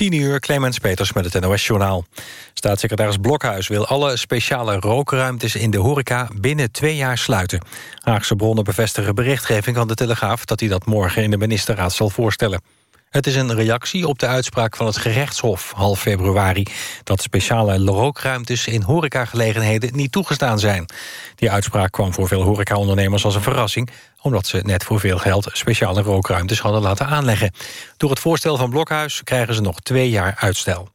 10 uur, Clemens Peters met het NOS-journaal. Staatssecretaris Blokhuis wil alle speciale rookruimtes in de horeca binnen twee jaar sluiten. Haagse bronnen bevestigen berichtgeving van de Telegraaf... dat hij dat morgen in de ministerraad zal voorstellen. Het is een reactie op de uitspraak van het gerechtshof half februari... dat speciale rookruimtes in horecagelegenheden niet toegestaan zijn. Die uitspraak kwam voor veel horecaondernemers als een verrassing... omdat ze net voor veel geld speciale rookruimtes hadden laten aanleggen. Door het voorstel van Blokhuis krijgen ze nog twee jaar uitstel.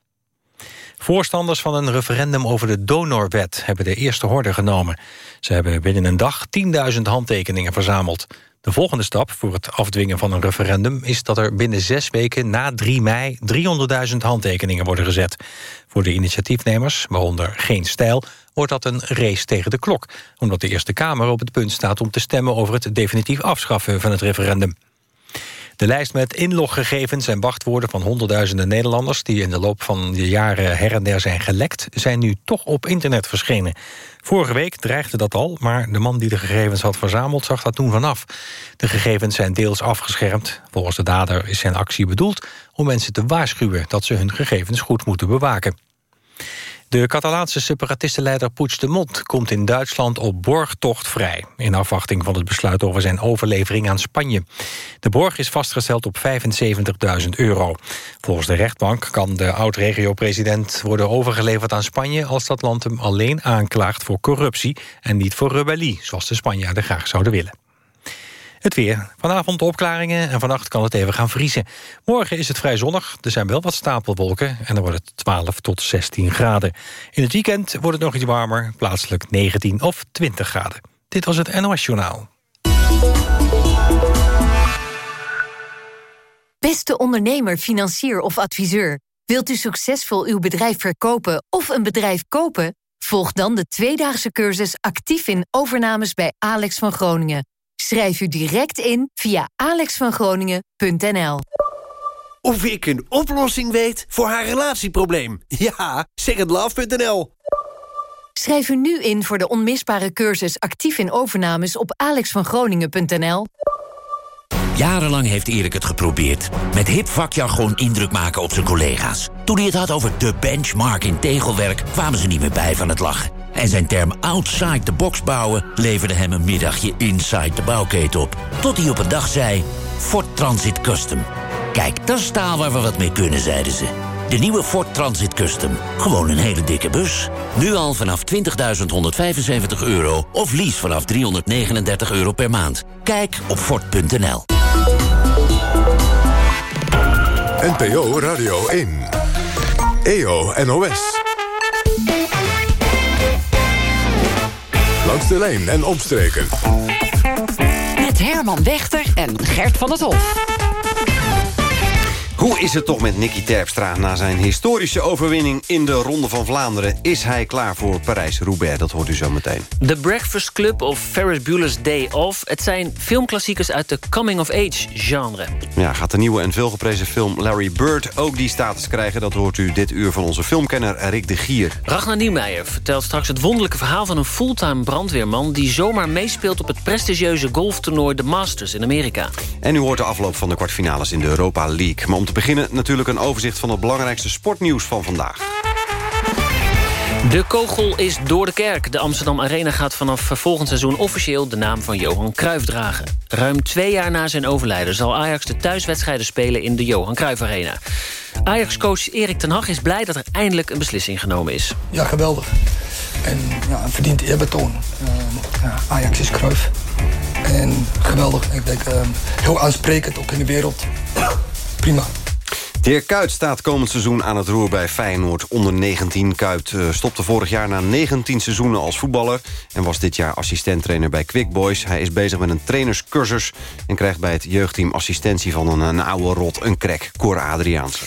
Voorstanders van een referendum over de donorwet hebben de eerste horde genomen. Ze hebben binnen een dag 10.000 handtekeningen verzameld. De volgende stap voor het afdwingen van een referendum... is dat er binnen zes weken na 3 mei 300.000 handtekeningen worden gezet. Voor de initiatiefnemers, waaronder Geen Stijl... wordt dat een race tegen de klok... omdat de Eerste Kamer op het punt staat om te stemmen... over het definitief afschaffen van het referendum. De lijst met inloggegevens en wachtwoorden van honderdduizenden Nederlanders... die in de loop van de jaren her en der zijn gelekt... zijn nu toch op internet verschenen. Vorige week dreigde dat al, maar de man die de gegevens had verzameld... zag dat toen vanaf. De gegevens zijn deels afgeschermd. Volgens de dader is zijn actie bedoeld om mensen te waarschuwen... dat ze hun gegevens goed moeten bewaken. De Catalaanse separatistenleider Puigdemont komt in Duitsland op borgtocht vrij... in afwachting van het besluit over zijn overlevering aan Spanje. De borg is vastgesteld op 75.000 euro. Volgens de rechtbank kan de oud-regio-president worden overgeleverd aan Spanje... als dat land hem alleen aanklaagt voor corruptie en niet voor rebellie... zoals de Spanjaarden graag zouden willen. Het weer. Vanavond opklaringen en vannacht kan het even gaan vriezen. Morgen is het vrij zonnig, er zijn wel wat stapelwolken... en dan wordt het 12 tot 16 graden. In het weekend wordt het nog iets warmer, plaatselijk 19 of 20 graden. Dit was het NOS Journaal. Beste ondernemer, financier of adviseur... wilt u succesvol uw bedrijf verkopen of een bedrijf kopen? Volg dan de tweedaagse cursus actief in overnames bij Alex van Groningen... Schrijf u direct in via alexvangroningen.nl. Of ik een oplossing weet voor haar relatieprobleem? Ja, secondlove.nl. Schrijf u nu in voor de onmisbare cursus actief in overnames op alexvangroningen.nl. Jarenlang heeft Erik het geprobeerd. Met hip vakjargon indruk maken op zijn collega's. Toen hij het had over de benchmark in tegelwerk... kwamen ze niet meer bij van het lachen. En zijn term outside the box bouwen... leverde hem een middagje inside de bouwketen op. Tot hij op een dag zei... Ford Transit Custom. Kijk, dat is waar we wat mee kunnen, zeiden ze. De nieuwe Ford Transit Custom. Gewoon een hele dikke bus. Nu al vanaf 20.175 euro of lease vanaf 339 euro per maand. Kijk op Ford.nl. NPO Radio 1. EO NOS. Langs de lijn en omstreken. Met Herman Wechter en Gert van het Hof. Hoe is het toch met Nicky Terpstra na zijn historische overwinning in de Ronde van Vlaanderen? Is hij klaar voor Parijs-Roubaix? Dat hoort u zo meteen. The Breakfast Club of Ferris Bueller's Day Off. Het zijn filmklassiekers uit de coming-of-age genre. Ja, gaat de nieuwe en veelgeprezen film Larry Bird ook die status krijgen? Dat hoort u dit uur van onze filmkenner Rick de Gier. Ragnar Nieuwmeijer vertelt straks het wonderlijke verhaal van een fulltime brandweerman... die zomaar meespeelt op het prestigieuze golftoernooi The Masters in Amerika. En u hoort de afloop van de kwartfinales in de Europa League. Maar om te beginnen natuurlijk een overzicht van het belangrijkste sportnieuws van vandaag. De kogel is door de kerk. De Amsterdam Arena gaat vanaf volgend seizoen officieel de naam van Johan Cruijff dragen. Ruim twee jaar na zijn overlijden zal Ajax de thuiswedstrijden spelen in de Johan Cruijff Arena. Ajax-coach Erik ten Hag is blij dat er eindelijk een beslissing genomen is. Ja, geweldig. En ja, een verdiend eerbetoon. Uh, ja, Ajax is Cruijff. En geweldig. Ik denk uh, heel aansprekend, ook in de wereld. Prima. De heer Kuit staat komend seizoen aan het roer bij Feyenoord onder 19. Kuit uh, stopte vorig jaar na 19 seizoenen als voetballer... en was dit jaar assistenttrainer bij Quick Boys. Hij is bezig met een trainerscursus... en krijgt bij het jeugdteam assistentie van een, een oude rot, een krek, Cor Adriaanse.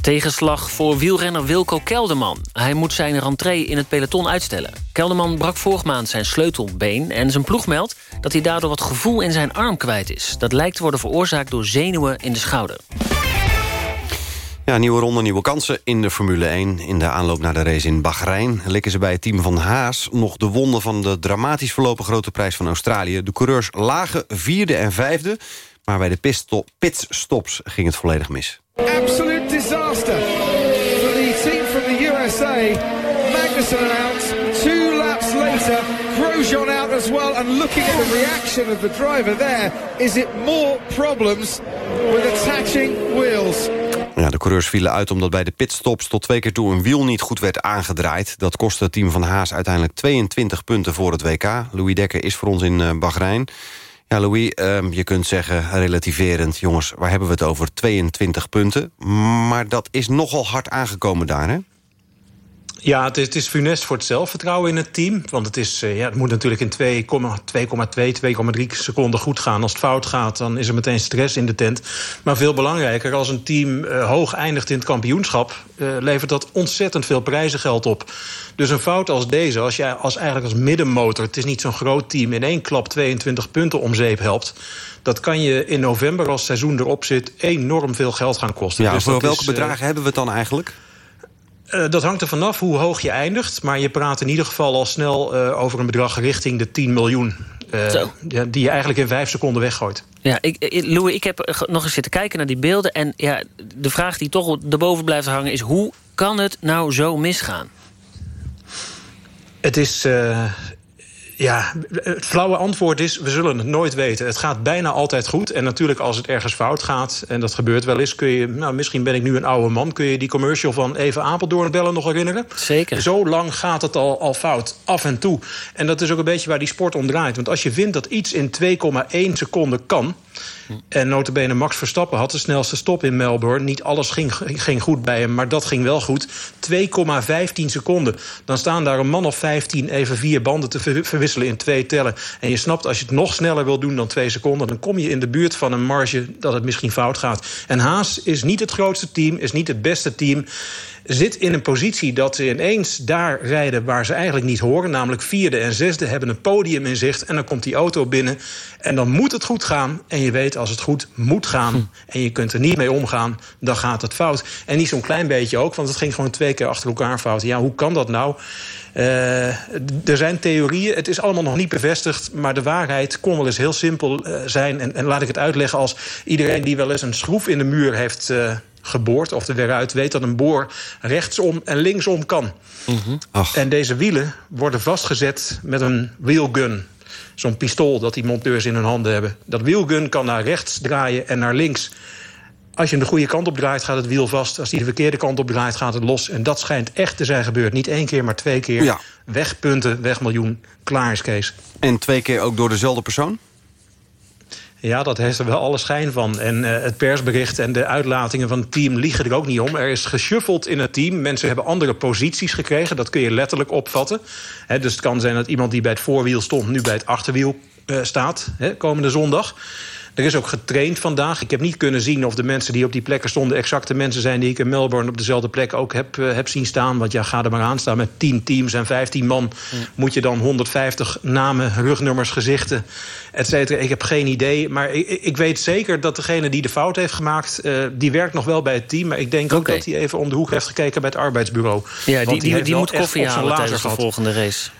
Tegenslag voor wielrenner Wilco Kelderman. Hij moet zijn rentree in het peloton uitstellen. Kelderman brak vorige maand zijn sleutelbeen... en zijn ploeg meldt dat hij daardoor wat gevoel in zijn arm kwijt is. Dat lijkt te worden veroorzaakt door zenuwen in de schouder. Ja, nieuwe ronde, nieuwe kansen in de Formule 1. In de aanloop naar de race in Bahrein likken ze bij het team van Haas... nog de wonden van de dramatisch verlopen grote prijs van Australië. De coureurs lagen vierde en vijfde... Maar bij de pitstop, pitstops ging het volledig mis. Absolute disaster for the team from the USA. Magnussen out. Two laps later, Grosjean out as well. And looking at the reaction of the driver there, is it more problems with attaching wheels? Ja, de coureurs vielen uit omdat bij de pitstops tot twee keer toe een wiel niet goed werd aangedraaid. Dat kostte het team van Haas uiteindelijk 22 punten voor het WK. Louis Dekker is voor ons in uh, Bahrein. Ja, Louis, uh, je kunt zeggen relativerend... jongens, waar hebben we het over? 22 punten. Maar dat is nogal hard aangekomen daar, hè? Ja, het is, het is funest voor het zelfvertrouwen in het team. Want het, is, ja, het moet natuurlijk in 2,2, 2,3 seconden goed gaan. Als het fout gaat, dan is er meteen stress in de tent. Maar veel belangrijker, als een team uh, hoog eindigt in het kampioenschap... Uh, levert dat ontzettend veel prijzengeld op. Dus een fout als deze, als je als, eigenlijk als middenmotor... het is niet zo'n groot team, in één klap 22 punten om zeep helpt... dat kan je in november, als het seizoen erop zit... enorm veel geld gaan kosten. Ja, dus voor welke is, bedragen uh, hebben we het dan eigenlijk? Uh, dat hangt er vanaf hoe hoog je eindigt. Maar je praat in ieder geval al snel uh, over een bedrag richting de 10 miljoen. Uh, die je eigenlijk in vijf seconden weggooit. Ja, ik, ik, Louis, ik heb nog eens zitten kijken naar die beelden. En ja, de vraag die toch erboven blijft hangen is... hoe kan het nou zo misgaan? Het is... Ja, het flauwe antwoord is, we zullen het nooit weten. Het gaat bijna altijd goed. En natuurlijk als het ergens fout gaat, en dat gebeurt wel eens... kun je, nou misschien ben ik nu een oude man... kun je die commercial van even Apeldoorn bellen nog herinneren? Zeker. Zo lang gaat het al, al fout, af en toe. En dat is ook een beetje waar die sport om draait. Want als je vindt dat iets in 2,1 seconden kan... En notabene Max Verstappen had de snelste stop in Melbourne. Niet alles ging, ging goed bij hem, maar dat ging wel goed. 2,15 seconden. Dan staan daar een man of 15 even vier banden te verwisselen in twee tellen. En je snapt, als je het nog sneller wil doen dan twee seconden... dan kom je in de buurt van een marge dat het misschien fout gaat. En Haas is niet het grootste team, is niet het beste team zit in een positie dat ze ineens daar rijden waar ze eigenlijk niet horen. Namelijk vierde en zesde hebben een podium in zicht. En dan komt die auto binnen. En dan moet het goed gaan. En je weet als het goed moet gaan. En je kunt er niet mee omgaan. Dan gaat het fout. En niet zo'n klein beetje ook. Want het ging gewoon twee keer achter elkaar fout. Ja, hoe kan dat nou? Uh, er zijn theorieën, het is allemaal nog niet bevestigd... maar de waarheid kon wel eens heel simpel uh, zijn. En, laat ik het uitleggen als iedereen die wel eens een schroef in de muur heeft... Uh, geboord of er weer uit weet dat een boor rechtsom en linksom kan. Mm -hmm. En deze wielen worden vastgezet met een wheelgun. Zo'n pistool dat die monteurs in hun handen hebben. Dat wheelgun kan naar rechts draaien en naar links. Als je hem de goede kant op draait, gaat het wiel vast. Als hij de verkeerde kant op draait, gaat het los. En dat schijnt echt te zijn gebeurd. Niet één keer, maar twee keer. Ja. Weg punten, weg miljoen. Klaar is Kees. En twee keer ook door dezelfde persoon? Ja, dat heeft er wel alle schijn van. En uh, het persbericht en de uitlatingen van het team liegen er ook niet om. Er is geshuffeld in het team. Mensen hebben andere posities gekregen. Dat kun je letterlijk opvatten. Dus het kan zijn dat iemand die bij het voorwiel stond... nu bij het achterwiel uh, staat, komende zondag. Er is ook getraind vandaag. Ik heb niet kunnen zien of de mensen die op die plekken stonden... exacte mensen zijn die ik in Melbourne op dezelfde plek ook heb, uh, heb zien staan. Want ja, ga er maar aan staan met 10 teams en 15 man. Moet je dan 150 namen, rugnummers, gezichten, et cetera. Ik heb geen idee, maar ik, ik, weet zeker dat degene die de fout heeft gemaakt... Uh, die werkt nog wel bij het team. Maar ik denk okay. ook dat hij even om de hoek heeft gekeken bij het arbeidsbureau. Ja, die, die, die, die moet koffie halen tijdens de volgende race.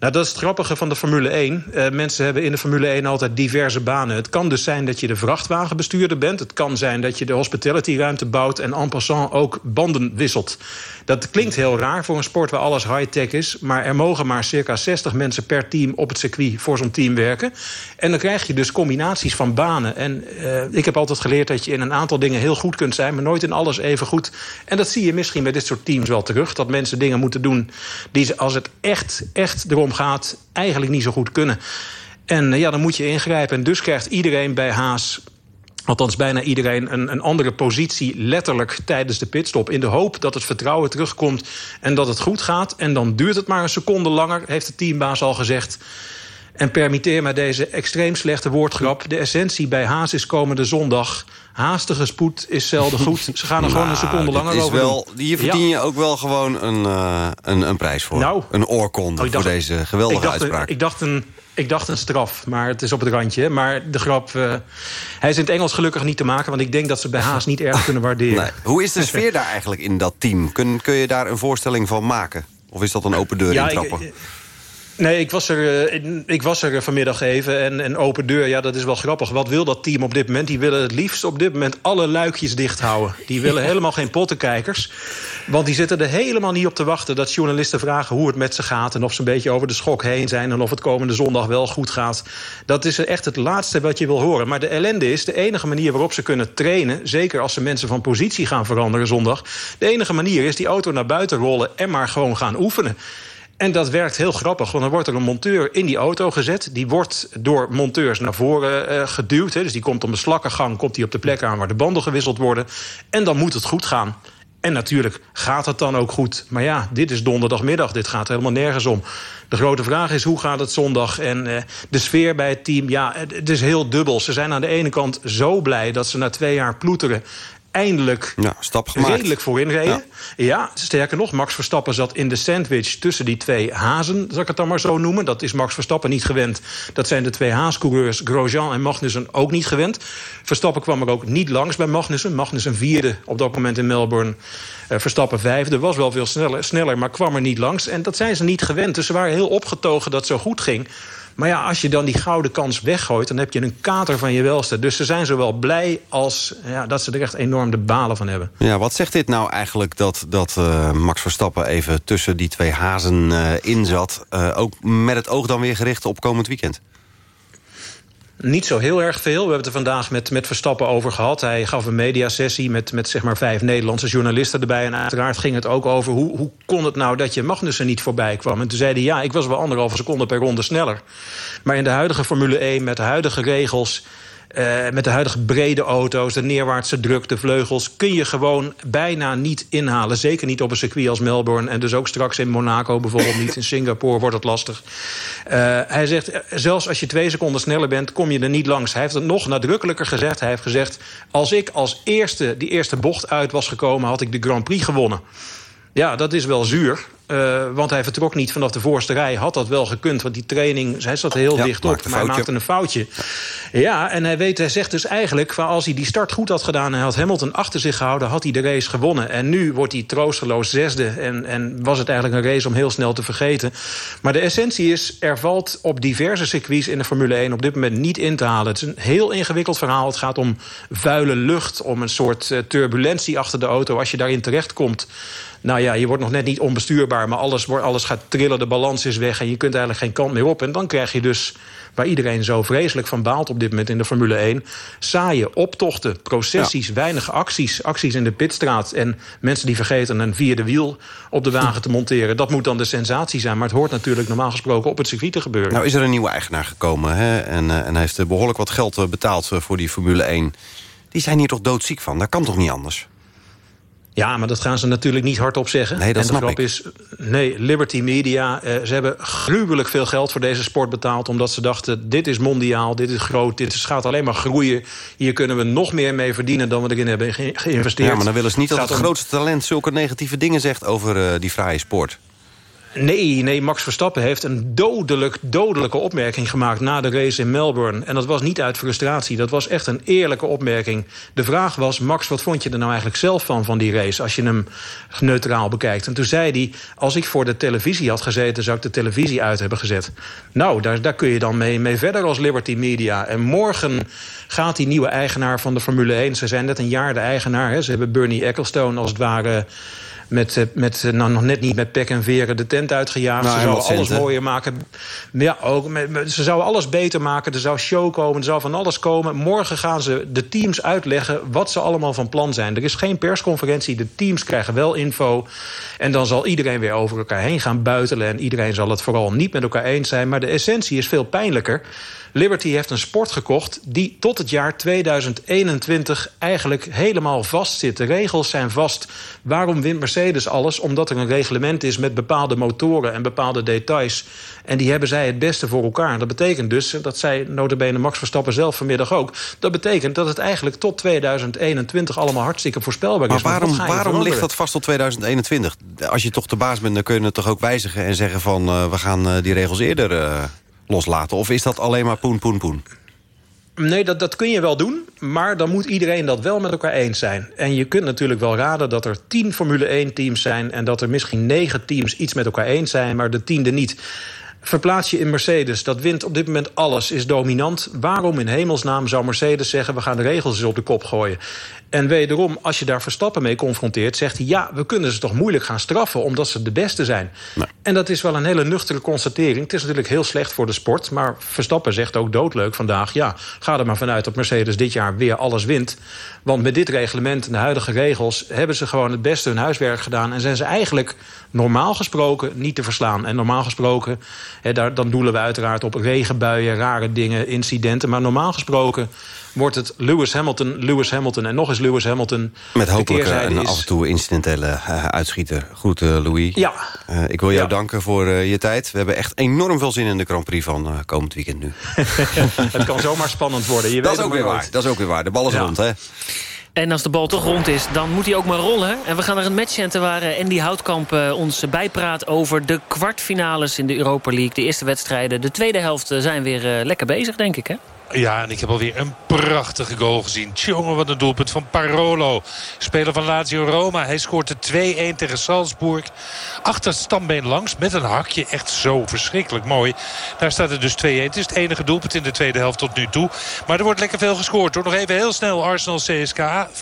Nou, dat is het grappige van de Formule 1. Uh, mensen hebben in de Formule 1 altijd diverse banen. Het kan dus zijn dat je de vrachtwagenbestuurder bent. Het kan zijn dat je de hospitality-ruimte bouwt... en en passant ook banden wisselt. Dat klinkt heel raar voor een sport waar alles high-tech is... maar er mogen maar circa 60 mensen per team op het circuit voor zo'n team werken. En dan krijg je dus combinaties van banen. En uh, ik heb altijd geleerd dat je in een aantal dingen heel goed kunt zijn... maar nooit in alles even goed. En dat zie je misschien bij dit soort teams wel terug. Dat mensen dingen moeten doen die ze, als het echt, echt erom gaat, eigenlijk niet zo goed kunnen. En ja, dan moet je ingrijpen. En dus krijgt iedereen bij Haas althans bijna iedereen, een, een, andere positie... letterlijk tijdens de pitstop. In de hoop dat het vertrouwen terugkomt en dat het goed gaat. En dan duurt het maar een seconde langer, heeft de teambaas al gezegd. En permitteer mij deze extreem slechte woordgrap. De essentie bij Haas is komende zondag. Haastige spoed is zelden goed. Ze gaan er gewoon een seconde langer over wel. Hier verdien je ook wel gewoon een, uh, een, een prijs voor. Nou, een oorkonde oh, dacht, voor deze geweldige ik dacht, uitspraak. Ik dacht, een, ik dacht een straf, maar het is op het randje. Maar de grap, uh, hij is in het Engels gelukkig niet te maken... want ik denk dat ze bij Haas niet erg kunnen waarderen. Nee. Hoe is de sfeer daar eigenlijk in dat team? Kun, kun je daar een voorstelling van maken? Of is dat een open deur ja, intrappen? Ik, Nee, ik was er, uh, ik was er vanmiddag even. En, en open deur, ja, dat is wel grappig. Wat wil dat team op dit moment? Die willen het liefst op dit moment alle luikjes dicht houden. Die willen helemaal geen pottenkijkers. Want die zitten er helemaal niet op te wachten... dat journalisten vragen hoe het met ze gaat... en of ze een beetje over de schok heen zijn... en of het komende zondag wel goed gaat. Dat is echt het laatste wat je wil horen. Maar de ellende is, de enige manier waarop ze kunnen trainen... zeker als ze mensen van positie gaan veranderen zondag... de enige manier is die auto naar buiten rollen... en maar gewoon gaan oefenen. En dat werkt heel grappig, want dan wordt er een monteur in die auto gezet. Die wordt door monteurs naar voren uh, geduwd. Hè. Dus die komt om de slakkengang komt die op de plek aan waar de banden gewisseld worden. En dan moet het goed gaan. En natuurlijk gaat het dan ook goed. Maar ja, dit is donderdagmiddag, dit gaat helemaal nergens om. De grote vraag is, hoe gaat het zondag? En uh, de sfeer bij het team, ja, het is heel dubbel. Ze zijn aan de ene kant zo blij dat ze na twee jaar ploeteren eindelijk ja, stap gemaakt. redelijk voorin reden. Ja. ja. sterker nog, Max Verstappen zat in de sandwich tussen die twee hazen, zal ik het dan maar zo noemen. Dat is Max Verstappen niet gewend. Dat zijn de twee haascoureurs, Grosjean en Magnussen, ook niet gewend. Verstappen kwam er ook niet langs bij Magnussen. Magnussen vierde op dat moment in Melbourne. Uh, Verstappen vijfde, was wel veel sneller, sneller, maar kwam er niet langs. En dat zijn ze niet gewend. Dus ze waren heel opgetogen dat het zo goed ging. Maar ja, als je dan die gouden kans weggooit... dan heb je een kater van je welste. Dus ze zijn zowel blij als ja, dat ze er echt enorm de balen van hebben. Ja, wat zegt dit nou eigenlijk dat, dat uh, Max Verstappen... even tussen die twee hazen uh, in zat? Uh, ook met het oog dan weer gericht op komend weekend? Niet zo heel erg veel. We hebben het er vandaag met, met Verstappen over gehad. Hij gaf een mediasessie met, met zeg maar vijf Nederlandse journalisten erbij. En uiteraard ging het ook over hoe, hoe kon het nou dat je Magnussen niet voorbij kwam. En toen zei hij, ja, ik was wel anderhalve seconde per ronde sneller. Maar in de huidige Formule 1, met de huidige regels... Uh, met de huidige brede auto's, de neerwaartse druk, de vleugels... kun je gewoon bijna niet inhalen. Zeker niet op een circuit als Melbourne. En dus ook straks in Monaco bijvoorbeeld niet. In Singapore wordt het lastig. Uh, hij zegt, zelfs als je twee seconden sneller bent... kom je er niet langs. Hij heeft het nog nadrukkelijker gezegd. Hij heeft gezegd, als ik als eerste die eerste bocht uit was gekomen... had ik de Grand Prix gewonnen. Ja, dat is wel zuur. Uh, want hij vertrok niet vanaf de voorste rij. Had dat wel gekund, want die training... hij zat heel ja, dicht op, maar hij maakte een foutje. Ja, en hij, weet, hij zegt dus eigenlijk... als hij die start goed had gedaan... en had Hamilton achter zich gehouden... had hij de race gewonnen. En nu wordt hij troosteloos zesde. En, en was het eigenlijk een race om heel snel te vergeten. Maar de essentie is... er valt op diverse circuits in de Formule 1... op dit moment niet in te halen. Het is een heel ingewikkeld verhaal. Het gaat om vuile lucht, om een soort uh, turbulentie achter de auto. Als je daarin terechtkomt... Nou ja, je wordt nog net niet onbestuurbaar... maar alles, wordt, alles gaat trillen, de balans is weg... en je kunt eigenlijk geen kant meer op. En dan krijg je dus, waar iedereen zo vreselijk van baalt... op dit moment in de Formule 1... saaie optochten, processies, ja. weinig acties. Acties in de pitstraat en mensen die vergeten... een vierde wiel op de wagen te monteren. Dat moet dan de sensatie zijn. Maar het hoort natuurlijk normaal gesproken op het circuit te gebeuren. Nou is er een nieuwe eigenaar gekomen... Hè? En, uh, en hij heeft behoorlijk wat geld betaald voor die Formule 1. Die zijn hier toch doodziek van? Dat kan toch niet anders? Ja, maar dat gaan ze natuurlijk niet hardop zeggen. Nee, dat en de grap ik. is, nee, Liberty Media, uh, ze hebben gruwelijk veel geld voor deze sport betaald... omdat ze dachten, dit is mondiaal, dit is groot, dit gaat alleen maar groeien. Hier kunnen we nog meer mee verdienen dan we erin hebben ge geïnvesteerd. Ja, maar dan willen ze niet dat het, grootste talent zulke negatieve dingen zegt... over uh, die vrije sport. Nee, nee, Max Verstappen heeft een dodelijk, dodelijke opmerking gemaakt... na de race in Melbourne. En dat was niet uit frustratie, dat was echt een eerlijke opmerking. De vraag was, Max, wat vond je er nou eigenlijk zelf van, van die race... als je hem neutraal bekijkt? En toen zei hij, als ik voor de televisie had gezeten... zou ik de televisie uit hebben gezet. Nou, daar, daar kun je dan mee, mee verder als Liberty Media. En morgen gaat die nieuwe eigenaar van de Formule 1... ze zijn net een jaar de eigenaar, hè. ze hebben Bernie Ecclestone als het ware met, met nou, nog net niet met pek en veren de tent uitgejaagd. Nou, ze zouden alles centen. mooier maken. Ja, ook, met, ze zouden alles beter maken. Er zou show komen, er zou van alles komen. Morgen gaan ze de teams uitleggen wat ze allemaal van plan zijn. Er is geen persconferentie, de teams krijgen wel info. En dan zal iedereen weer over elkaar heen gaan buitelen. En iedereen zal het vooral niet met elkaar eens zijn. Maar de essentie is veel pijnlijker. Liberty heeft een sport gekocht die tot het jaar 2021 eigenlijk helemaal vast zit. De regels zijn vast. Waarom wint Mercedes alles? Omdat er een reglement is met bepaalde motoren en bepaalde details. En die hebben zij het beste voor elkaar. Dat betekent dus, dat zei notabene Max Verstappen zelf vanmiddag ook... dat betekent dat het eigenlijk tot 2021 allemaal hartstikke voorspelbaar maar is. Waarom, maar waarom ligt dat vast tot 2021? Als je toch de baas bent, dan kun je het toch ook wijzigen... en zeggen van, uh, we gaan uh, die regels eerder... Uh loslaten? Of is dat alleen maar poen, poen, poen? Nee, dat, dat kun je wel doen. Maar dan moet iedereen dat wel met elkaar eens zijn. En je kunt natuurlijk wel raden dat er tien Formule 1 teams zijn... en dat er misschien negen teams iets met elkaar eens zijn... maar de tiende niet. Verplaats je in Mercedes, dat wint op dit moment alles, is dominant. Waarom in hemelsnaam zou Mercedes zeggen... we gaan de regels eens op de kop gooien? En wederom, als je daar Verstappen mee confronteert... zegt hij, ja, we kunnen ze toch moeilijk gaan straffen... omdat ze de beste zijn. En dat is wel een hele nuchtere constatering. Het is natuurlijk heel slecht voor de sport. Maar Verstappen zegt ook doodleuk vandaag... ja, ga er maar vanuit dat Mercedes dit jaar weer alles wint. Want met dit reglement en de huidige regels... hebben ze gewoon het beste hun huiswerk gedaan... en zijn ze eigenlijk normaal gesproken niet te verslaan. En normaal gesproken, daar, dan doelen we uiteraard op regenbuien... rare dingen, incidenten. Maar normaal gesproken wordt het Lewis Hamilton, Lewis Hamilton en nog eens Lewis Hamilton. Met hopelijk eh, een is- af en toe incidentele eh, uitschieter. Goed, eh, Louis. Ja. Eh, ik wil jou Ja. danken voor eh, je tijd. We hebben echt enorm veel zin in de Grand Prix van eh, komend weekend nu. het kan zomaar spannend worden. Je dat weet is ook weer waar. Dat is ook weer waar. De bal is Ja. rond, hè? En als de bal toch rond is, dan moet hij ook maar rollen. En we gaan naar een matchcenter waar Andy Houtkamp eh, ons bijpraat... over de kwartfinales in de Europa League. De eerste wedstrijden. De tweede helft zijn weer eh, lekker bezig, denk ik, hè? Ja, en ik heb alweer een prachtige goal gezien. Tjonge, wat een doelpunt van Parolo. Speler van Lazio Roma. Hij scoort de 2-1 tegen Salzburg. Achter het stambeen langs met een hakje. Echt zo verschrikkelijk mooi. Daar staat het dus 2-1. Het is het enige doelpunt in de tweede helft tot nu toe. Maar er wordt lekker veel gescoord. Hoor. Nog even heel snel Arsenal CSKA 4-1.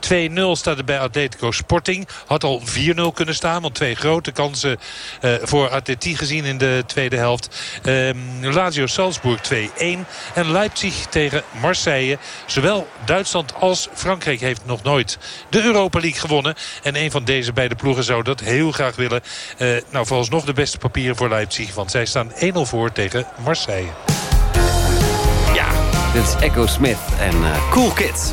2-0 staat er bij Atletico Sporting. Had al 4-0 kunnen staan. Want twee grote kansen eh, voor Atleti gezien in de tweede helft. Ehm Lazio Salzburg 2-1. En Leipzig tegen Marseille. Zowel Duitsland als Frankrijk heeft nog nooit de Europa League gewonnen. En een van deze beide ploegen zou dat heel graag willen. Eh, nou, vooralsnog de beste papieren voor Leipzig. Want zij staan 1-0 voor tegen Marseille. Dit is Echo Smith en eh, Cool Kids.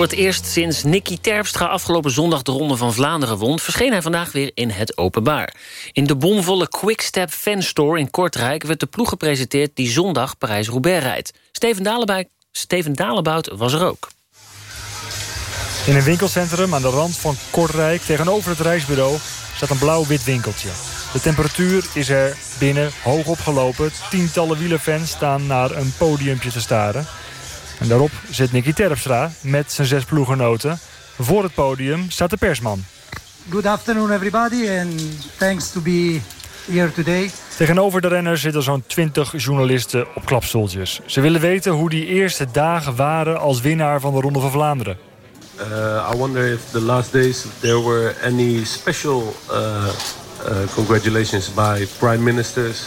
Voor het eerst sinds Nicky Terpstra afgelopen zondag de Ronde van Vlaanderen won... verscheen hij vandaag weer in het openbaar. In de bomvolle Quickstep Fanstore in Kortrijk... werd de ploeg gepresenteerd die zondag Parijs-Roubaix rijdt. Steven, Steven Dalebout was er ook. In een winkelcentrum aan de rand van Kortrijk... tegenover het reisbureau staat een blauw-wit winkeltje. De temperatuur is er binnen hoog opgelopen. Tientallen wielerfans staan naar een podiumpje te staren. En daarop zit Nicky Terpstra met zijn zes ploeggenoten. Voor het podium staat de persman. Good afternoon, everybody, and thanks to be here today. Tegenover de renners zitten zo'n 20 journalisten op klapstoeltjes. Ze willen weten hoe die eerste dagen waren als winnaar van de Ronde van Vlaanderen. Uh, I wonder if the last days there were any special uh, uh, congratulations by prime ministers,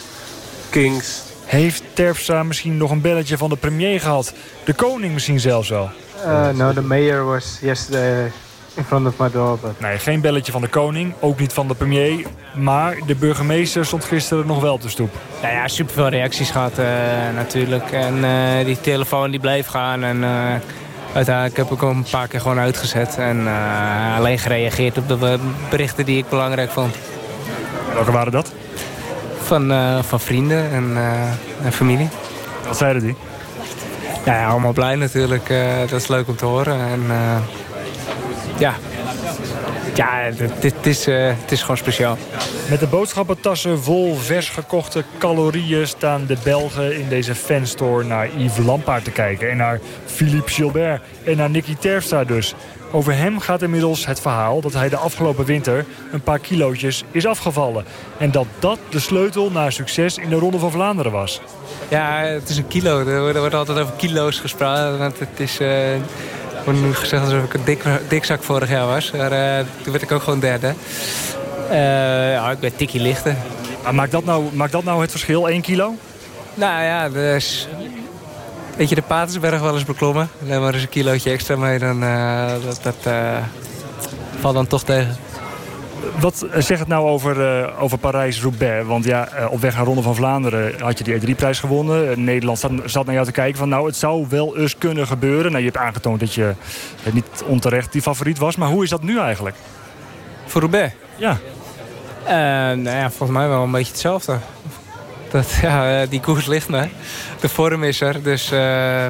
kings. Heeft Terpstra misschien nog een belletje van de premier gehad? De koning misschien zelfs wel? Uh, no, the mayor was yesterday in front of my door, but Nee, geen belletje van de koning, ook niet van de premier. Maar de burgemeester stond gisteren nog wel op de stoep. Nou ja, superveel reacties gehad eh, natuurlijk. En eh, die telefoon die bleef gaan. En eh, uiteindelijk heb ik hem een paar keer gewoon uitgezet. En eh, alleen gereageerd op de berichten die ik belangrijk vond. Welke waren dat? Van, eh, van vrienden en, eh, en familie. Wat zeiden die? Ja, ja, allemaal blij natuurlijk. eh, dat is leuk om te horen. En ja, ja het, het, is, het is gewoon speciaal. Met de boodschappentassen vol vers gekochte calorieën... staan de Belgen in deze fanstore naar Yves Lampaard te kijken... en naar Philippe Gilbert en naar Nicky Terpstra dus. Over hem gaat inmiddels het verhaal dat hij de afgelopen winter... een paar kilootjes is afgevallen. En dat dat de sleutel naar succes in de Ronde van Vlaanderen was. Ja, het is een kilo. Er wordt, altijd over kilo's gesproken. Want het is... eh, wordt nu gezegd alsof ik een dik, dikzak vorig jaar was. Maar eh, toen werd ik ook gewoon derde. Eh, ja, ik ben tikkie lichter. Maar maakt dat nou, maakt dat nou het verschil, 1 kilo? Nou ja, dus... Weet je, de Patersberg wel eens beklommen. Neem maar eens een kilootje extra mee, dan uh, dat, dat uh, valt dan toch tegen. Wat zegt het nou over, uh, over Parijs-Roubaix? Want ja, op weg naar Ronde van Vlaanderen had je die E3-prijs gewonnen. Nederland zat, zat, naar jou te kijken van nou, het zou wel eens kunnen gebeuren. Nou, je hebt aangetoond dat je niet onterecht die favoriet was. Maar hoe is dat nu eigenlijk? Voor Roubaix? Ja. nou ja, volgens mij wel een beetje hetzelfde. Dat, ja, die koers ligt me. De vorm is er, dus... Uh,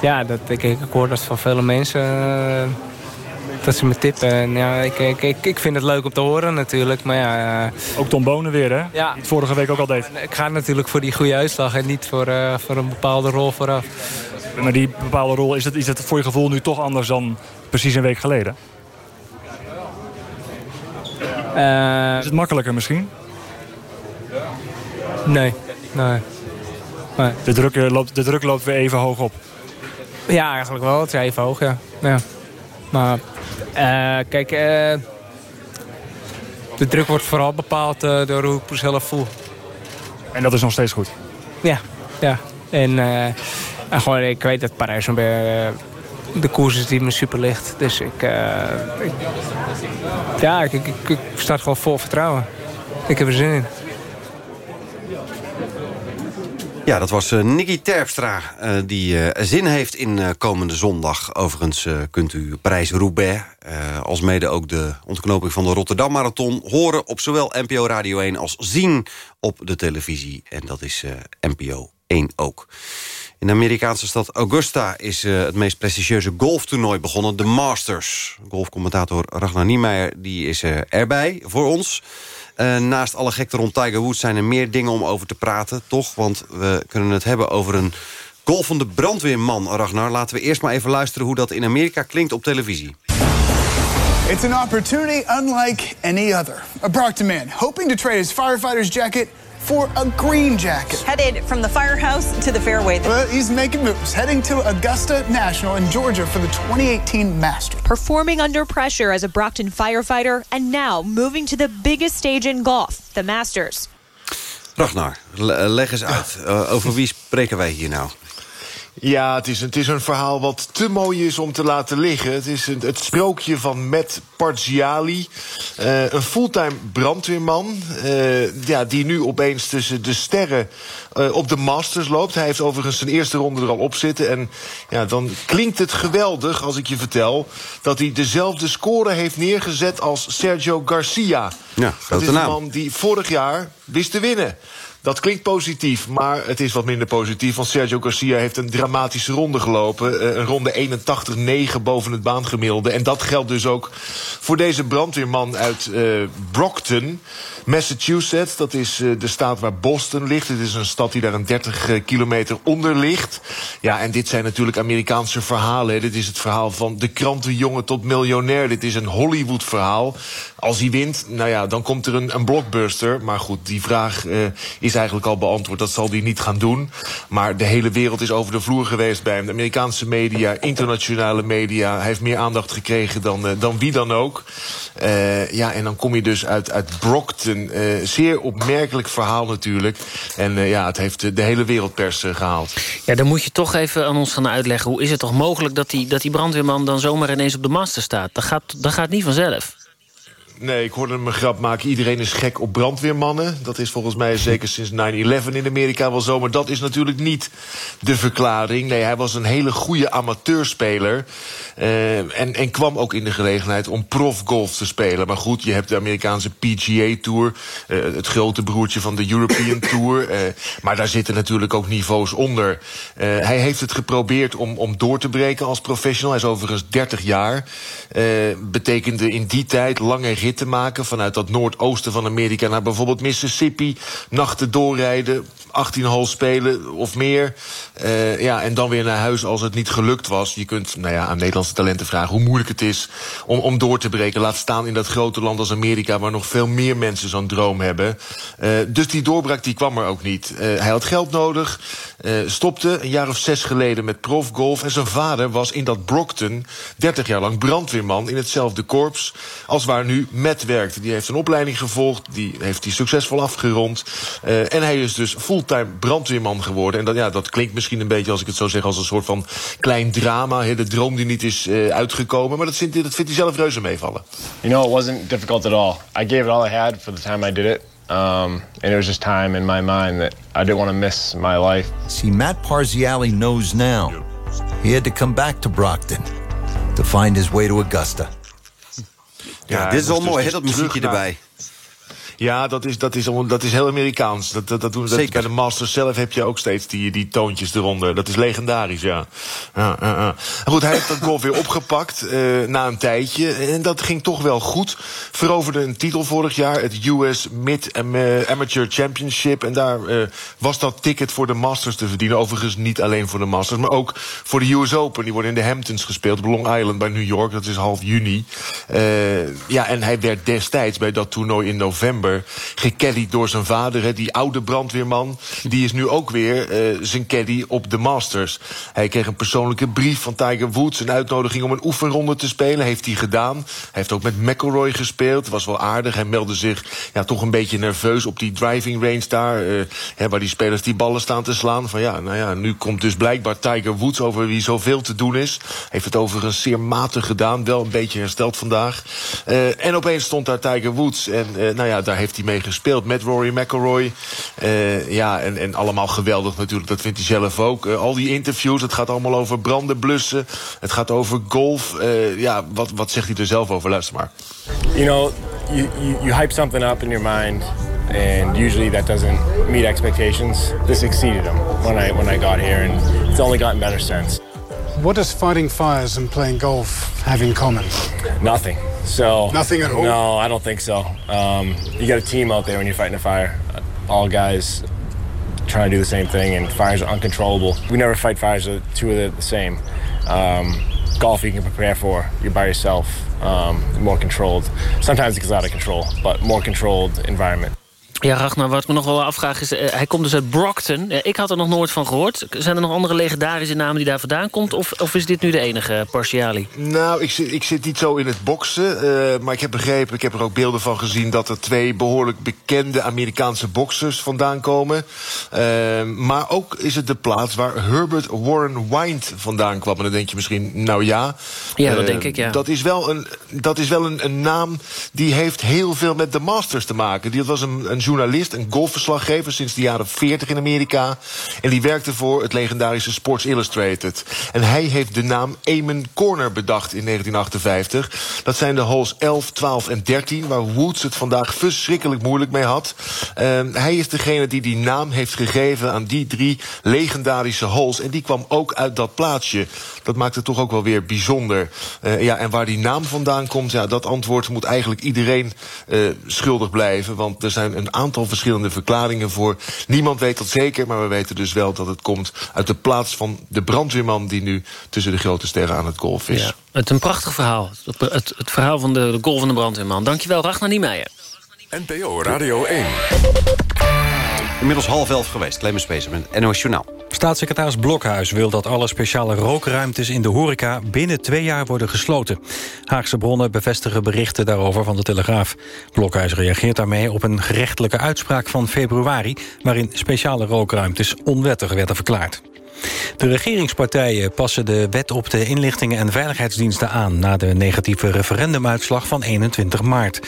ja, dat, ik, ik hoor dat van vele mensen... Uh, dat ze me tippen. En ja, ik, ik, ik, vind het leuk om te horen natuurlijk, maar ja... Uh, ook Tom Bonen weer, hè? Ja. Die het vorige week ook al deed. Ik ga natuurlijk voor die goede uitslag en niet voor, voor een bepaalde rol vooraf. Maar die bepaalde rol, is het, is het voor je gevoel nu toch anders dan precies een week geleden? is het makkelijker misschien? Nee, nee. nee. De, druk loopt, de druk loopt weer even hoog op? Ja, eigenlijk wel. Het is even hoog, ja. ja. Maar uh, kijk, uh, de druk wordt vooral bepaald uh, door hoe ik mezelf voel. En dat is nog steeds goed? Ja, ja. En, en gewoon, ik weet dat Parijs de koers is die me super ligt. Dus ik, ik ja, ik, ik, ik sta gewoon vol vertrouwen. Ik heb er zin in. Ja, dat was uh, Nicky Terpstra, uh, die uh, zin heeft in komende zondag. Overigens kunt u Parijs-Roubaix, als mede ook de ontknoping van de Rotterdam Marathon... horen op zowel NPO Radio 1 als zien op de televisie. En dat is NPO 1 ook. In de Amerikaanse stad Augusta is het meest prestigieuze golftoernooi begonnen. De Masters. Golfcommentator Ragnar Niemeyer die is erbij voor ons... Uh, naast alle gekte rond Tiger Woods zijn er meer dingen om over te praten, toch? Want we kunnen het hebben over een golvende brandweerman, Ragnar. Laten we eerst maar even luisteren hoe dat in Amerika klinkt op televisie. It's an opportunity unlike any other. A Brockton man hoping to trade his firefighter's jacket for a green jacket. Headed from the firehouse to the fairway. Well, he's making moves, heading to Augusta National in Georgia for the 2018 Masters. Performing under pressure as a Brockton firefighter and now moving to the biggest stage in golf, the Masters. Ragnar, leg eens uit. Uh, over wie spreken wij hier nou? Ja, het is, het is een verhaal wat te mooi is om te laten liggen. Het is een, het sprookje van Matt Parziali. eh, een fulltime brandweerman. eh, ja, die nu opeens tussen de sterren eh, op de Masters loopt. Hij heeft overigens zijn eerste ronde er al op zitten. En ja, dan klinkt het geweldig als ik je vertel... dat hij dezelfde score heeft neergezet als Sergio Garcia. Ja, dat is de naam. man die vorig jaar wist te winnen. Dat klinkt positief, maar het is wat minder positief. Want Sergio Garcia heeft een dramatische ronde gelopen. Eh, Een ronde 81-9 boven het baangemiddelde. En dat geldt dus ook voor deze brandweerman uit eh, Brockton, Massachusetts. Dat is eh, de staat waar Boston ligt. Het is een stad die daar een 30 eh, kilometer onder ligt. Ja, en dit zijn natuurlijk Amerikaanse verhalen. Dit is het verhaal van de krantenjongen tot miljonair. Dit is een Hollywood verhaal. Als hij wint, nou ja, dan komt er een, een blockbuster. Maar goed, die vraag eh, is eigenlijk al beantwoord. Dat zal hij niet gaan doen. Maar de hele wereld is over de vloer geweest bij hem. De Amerikaanse media, internationale media. Hij heeft meer aandacht gekregen dan, dan wie dan ook. Ja, en dan kom je dus uit, uit Brockton. Eh, zeer opmerkelijk verhaal natuurlijk. En eh, ja, het heeft eh, de hele wereldpers eh, gehaald. Ja, dan moet je toch even aan ons gaan uitleggen... hoe is het toch mogelijk dat die, dat die brandweerman dan zomaar ineens op de master staat? Dat gaat, dat gaat niet vanzelf. Nee, ik hoorde hem een grap maken. Iedereen is gek op brandweermannen. Dat is volgens mij zeker sinds 9-11 in Amerika wel zo. Maar dat is natuurlijk niet de verklaring. Nee, hij was een hele goede amateurspeler. Eh, en, en kwam ook in de gelegenheid om profgolf te spelen. Maar goed, je hebt de Amerikaanse PGA Tour. eh, het grote broertje van de European Tour. eh, maar daar zitten natuurlijk ook niveaus onder. Hij heeft het geprobeerd om, om door te breken als professional. Hij is overigens 30 jaar. Betekende in die tijd lange ritten maken... vanuit dat noordoosten van Amerika naar bijvoorbeeld Mississippi. Nachten doorrijden, 18 hol spelen of meer. Eh, ja, en dan weer naar huis als het niet gelukt was. Je kunt nou ja, aan Nederlandse talenten vragen hoe moeilijk het is... om, om door te breken. Laat staan in dat grote land als Amerika... waar nog veel meer mensen zo'n droom hebben. Eh, dus die doorbraak die kwam er ook niet. Eh, hij had geld nodig, stopte een jaar of zes geleden met profgolf... en zijn vader was in dat Brockton 30 jaar lang brandweerman... in hetzelfde korps als waar nu Matt werkt. Die heeft een opleiding gevolgd, die heeft hij succesvol afgerond... Eh, en hij is dus fulltime brandweerman geworden. En dat, ja, dat klinkt misschien een beetje, als ik het zo zeg... als een soort van klein drama, de droom die niet is eh, uitgekomen... maar dat vindt, hij- dat vindt hij zelf reuze meevallen. You know, it wasn't difficult at all. I gave it all I had for the time I did it. Um, and it was just time in my mind that I didn't want to miss my life. See, Matt Parziali knows now. He had to come back to Brockton to find his way to Augusta. Ja, dit is wel moest mooi, dus hè, dat terug muziekje erbij. Ja, dat is, dat is, dat is heel Amerikaans. Dat, dat, dat doen, dat, Zeker. bij de Masters zelf heb je ook steeds die, die toontjes eronder. Dat is legendarisch, ja. ja, ja, ja. Goed, hij heeft dat golf weer opgepakt eh, na een tijdje. En dat ging toch wel goed. Veroverde een titel vorig jaar, het US Mid eh, Amateur Championship. En daar eh, was dat ticket voor de Masters te verdienen. Overigens niet alleen voor de Masters, maar ook voor de US Open. Die worden in de Hamptons gespeeld, op Long Island bij New York. Dat is half juni. Ja, en hij werd destijds bij dat toernooi in november gecaddied door zijn vader. Hè, die oude brandweerman. Die is nu ook weer eh, zijn caddy op de Masters. Hij kreeg een persoonlijke brief van Tiger Woods. Een uitnodiging om een oefenronde te spelen. Heeft hij gedaan. Hij heeft ook met McElroy gespeeld. Was wel aardig. Hij meldde zich ja, toch een beetje nerveus op die driving range daar. eh, hè, waar die spelers die ballen staan te slaan. Van ja, nou ja, nu komt dus blijkbaar Tiger Woods over wie zoveel te doen is. Heeft het overigens zeer matig gedaan. Wel een beetje hersteld vandaag. Eh, en opeens stond daar Tiger Woods. En nou ja, daar heeft hij mee gespeeld met Rory McIlroy. Eh, ja, en, en allemaal geweldig natuurlijk. Dat vindt hij zelf ook. Eh, al die interviews, het gaat allemaal over branden blussen. Het gaat over golf. Eh, ja, wat, wat zegt hij er zelf over? Luister maar. You know, you, you, you hype something up in your mind, and usually that doesn't meet expectations. This exceeded them when I when I got here, and it's only gotten better since. What does fighting fires and playing golf have in common? Nothing. So Nothing at all? No, I don't think so. Um, you got a team out there when you're fighting a fire. All guys trying to do the same thing, and fires are uncontrollable. We never fight fires; the two are the same. Um, golf you can prepare for. You're by yourself. Um, more controlled. Sometimes it gets out of control, but more controlled environment. Ja, Ragnar, wat ik me nog wel afvraag is... eh, hij komt dus uit Brockton. Ik had er nog nooit van gehoord. Zijn er nog andere legendarische namen die daar vandaan komt? Of, of is dit nu de enige, eh, Partiali? Nou, ik zit, ik zit niet zo in het boksen. eh, maar ik heb begrepen, ik heb er ook beelden van gezien... dat er twee behoorlijk bekende Amerikaanse boksers vandaan komen. Maar ook is het de plaats waar Herbert Warren Wind vandaan kwam. En dan denk je misschien, nou ja... Ja, dat denk ik, ja. Dat is wel, een, dat is wel een, een naam die heeft heel veel met de Masters te maken. Die was een, een journalist, een golfverslaggever... sinds de jaren 40 in Amerika. En die werkte voor het legendarische Sports Illustrated. En hij heeft de naam Eamon Corner bedacht in 1958. Dat zijn de holes 11, 12 en 13... waar Woods het vandaag verschrikkelijk moeilijk mee had. Ehm, hij is degene die die naam heeft gegeven aan die drie legendarische holes. En die kwam ook uit dat plaatsje. Dat maakt het toch ook wel weer bijzonder. Eh, ja, en waar die naam vandaan komt, ja, dat antwoord moet eigenlijk iedereen eh, schuldig blijven. Want er zijn een aantal verschillende verklaringen voor. Niemand weet dat zeker, maar we weten dus wel dat het komt uit de plaats van de brandweerman die nu tussen de grote sterren aan het golf is. Ja. Het is een prachtig verhaal. Het, het, het verhaal van de, de golvende brandweerman. Dankjewel, Ragnar Niemeyer. NPO Radio 1. Inmiddels half elf geweest. Clemens Pees met het NOS Journaal. Staatssecretaris Blokhuis wil dat alle speciale rookruimtes in de horeca binnen twee jaar worden gesloten. Haagse bronnen bevestigen berichten daarover van de Telegraaf. Blokhuis reageert daarmee op een gerechtelijke uitspraak van februari... waarin speciale rookruimtes onwettig werden verklaard. De regeringspartijen passen de wet op de inlichtingen en veiligheidsdiensten aan... na de negatieve referendumuitslag van 21 maart.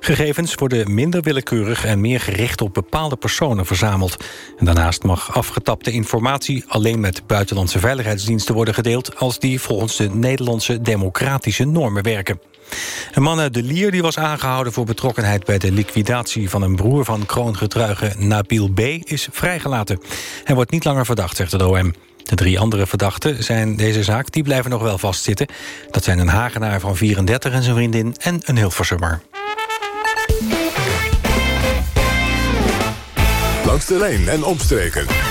Gegevens worden minder willekeurig en meer gericht op bepaalde personen verzameld. En daarnaast mag afgetapte informatie alleen met buitenlandse veiligheidsdiensten worden gedeeld... als die volgens de Nederlandse democratische normen werken. Een man uit De Lier die was aangehouden voor betrokkenheid... bij de liquidatie van een broer van kroongetuige Nabil B. is vrijgelaten. Hij wordt niet langer verdacht, zegt het OM. De drie andere verdachten zijn deze zaak, die blijven nog wel vastzitten. Dat zijn een Hagenaar van 34 en zijn vriendin en een Hilversummer. Langs de lijn en omstreken.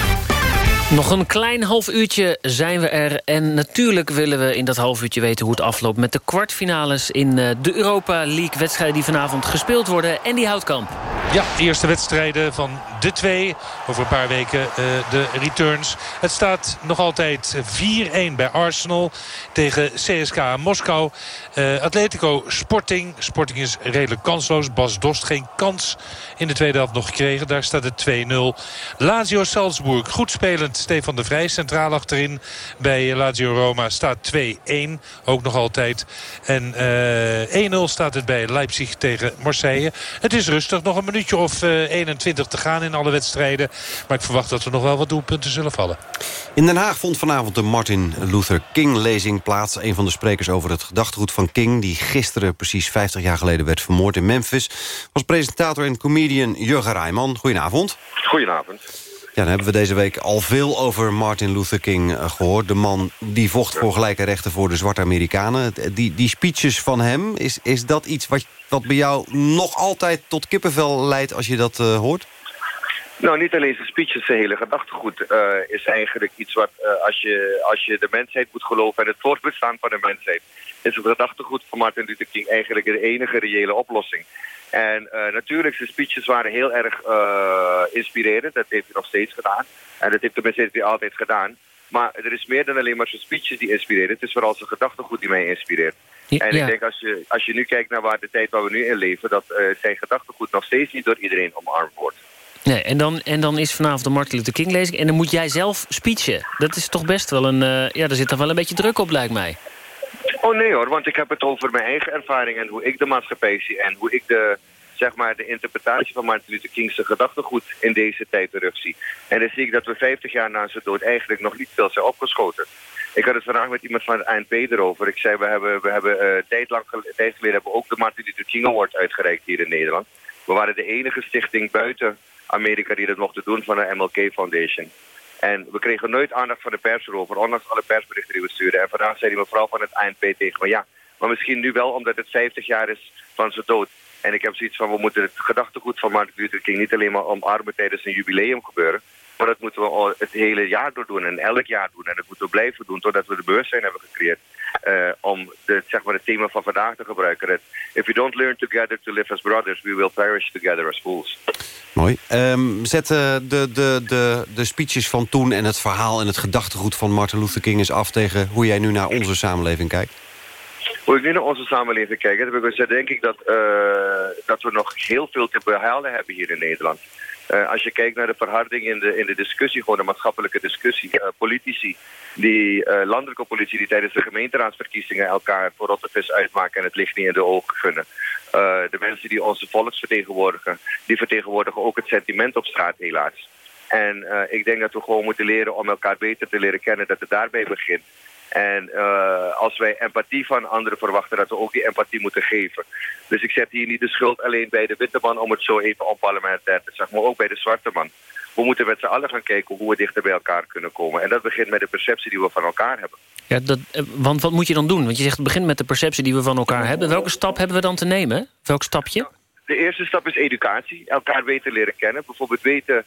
Nog een klein half uurtje zijn we er. En natuurlijk willen we in dat half uurtje weten hoe het afloopt... met de kwartfinales in eh, de Europa League. Wedstrijden die vanavond gespeeld worden. En die houtkamp. Ja, eerste wedstrijden van de twee. Over een paar weken eh, de returns. Het staat nog altijd 4-1 bij Arsenal tegen CSKA Moskou. Eh, Atletico Sporting. Sporting is redelijk kansloos. Bas Dost geen kans in de tweede helft nog gekregen. Daar staat het 2-0. Lazio Salzburg. Goed spelend. Stefan de Vrij centraal achterin. Bij Lazio Roma staat 2-1. Ook nog altijd. En eh 1-0 staat het bij Leipzig tegen Marseille. Het is rustig. Nog een minuutje of eh, 21 te gaan in alle wedstrijden. Maar ik verwacht dat er nog wel wat doelpunten zullen vallen. In Den Haag vond vanavond de Martin Luther King-lezing plaats. Een van de sprekers over het gedachtegoed van King... die gisteren precies 50 jaar geleden werd vermoord in Memphis... was presentator en comedian Jurgen Rijman. Goedenavond. Goedenavond. Ja, dan hebben we deze week al veel over Martin Luther King eh, gehoord. De man die vocht voor gelijke rechten voor de zwarte Amerikanen. Die, die speeches van hem, is, is dat iets wat, wat bij jou nog altijd tot kippenvel leidt als je dat eh, hoort? Nou, niet alleen zijn speeches, zijn hele gedachtegoed eh, is eigenlijk iets wat, eh, als, je, als je de mensheid moet geloven en het voortbestaan van de mensheid, is het gedachtegoed van Martin Luther King eigenlijk de enige reële oplossing. En eh, natuurlijk, zijn speeches waren heel erg eh, inspirerend. Dat heeft hij nog steeds gedaan. En dat heeft tenminste heeft hij altijd gedaan. Maar er is meer dan alleen maar zijn speeches die inspireren. Het is vooral zijn gedachtegoed die mij inspireert. Ja, en ja. ik denk als je, als je nu kijkt naar waar de tijd waar we nu in leven... dat eh, zijn gedachtegoed nog steeds niet door iedereen omarmd wordt. Nee, en, dan, en dan is vanavond de Martin Luther King lezing. En dan moet jij zelf speechen. Dat is toch best wel een... ja, daar zit toch wel een beetje druk op, lijkt mij. Oh nee hoor, want ik heb het over mijn eigen ervaring... en hoe ik de maatschappij zie en hoe ik de, zeg maar, de interpretatie van Martin Luther King's gedachtegoed in deze tijd terugzie. En dan zie ik dat we 50 jaar na zijn dood eigenlijk nog niet veel zijn opgeschoten. Ik had het vandaag met iemand van het ANP erover. Ik zei, we hebben, we hebben eh, tijd, lang geleden hebben ook de Martin Luther King Award uitgereikt hier in Nederland. We waren de enige stichting buiten Amerika die dat mochten doen van de MLK Foundation. En we kregen nooit aandacht van de pers erover, ondanks alle persberichten die we stuurden. En vandaag zei die mevrouw van het ANP tegen me, ja, maar misschien nu wel omdat het 50 jaar is van zijn dood. En ik heb zoiets van, we moeten het gedachtegoed van Martin Luther King niet alleen maar omarmen tijdens een jubileum gebeuren. Maar dat moeten we het hele jaar door doen en elk jaar doen. En dat moeten we blijven doen totdat we de bewustzijn hebben gecreëerd. Eh, om de, zeg maar het thema van vandaag te gebruiken. Dat if we don't learn together to live as brothers, we will perish together as fools. Mooi. Ehm, zet eh, de, de, de, de speeches van toen en het verhaal en het gedachtegoed van Martin Luther King eens af tegen hoe jij nu naar onze samenleving kijkt? Hoe ik nu naar onze samenleving kijk, denk ik dat, eh, dat we nog heel veel te behalen hebben hier in Nederland. Eh, als je kijkt naar de verharding in de, in de discussie, gewoon de maatschappelijke discussie, eh, politici, die eh, landelijke politici die tijdens de gemeenteraadsverkiezingen elkaar voor rotte vis uitmaken en het licht niet in de ogen gunnen. De mensen die onze volks vertegenwoordigen, die vertegenwoordigen ook het sentiment op straat helaas. En ik denk dat we gewoon moeten leren om elkaar beter te leren kennen, dat het daarbij begint. En eh, als wij empathie van anderen verwachten, dat we ook die empathie moeten geven. Dus ik zet hier niet de schuld alleen bij de witte man, om het zo even onparlementair te zeggen, maar ook bij de zwarte man. We moeten met z'n allen gaan kijken hoe we dichter bij elkaar kunnen komen. En dat begint met de perceptie die we van elkaar hebben. Ja, dat, eh, want wat moet je dan doen? Want je zegt het begint met de perceptie die we van elkaar hebben. Welke stap hebben we dan te nemen? Welk stapje? De eerste stap is educatie. Elkaar beter leren kennen. Bijvoorbeeld weten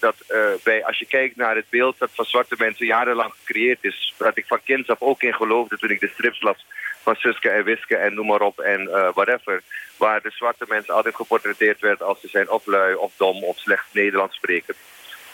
dat eh, bij, als je kijkt naar het beeld dat van zwarte mensen jarenlang gecreëerd is. Dat ik van kinds af ook in geloofde toen ik de strips las van Suske en Wiske en noem maar op en eh, whatever. Waar de zwarte mensen altijd geportretteerd werd als ze zijn of lui of dom of slecht Nederlands spreken.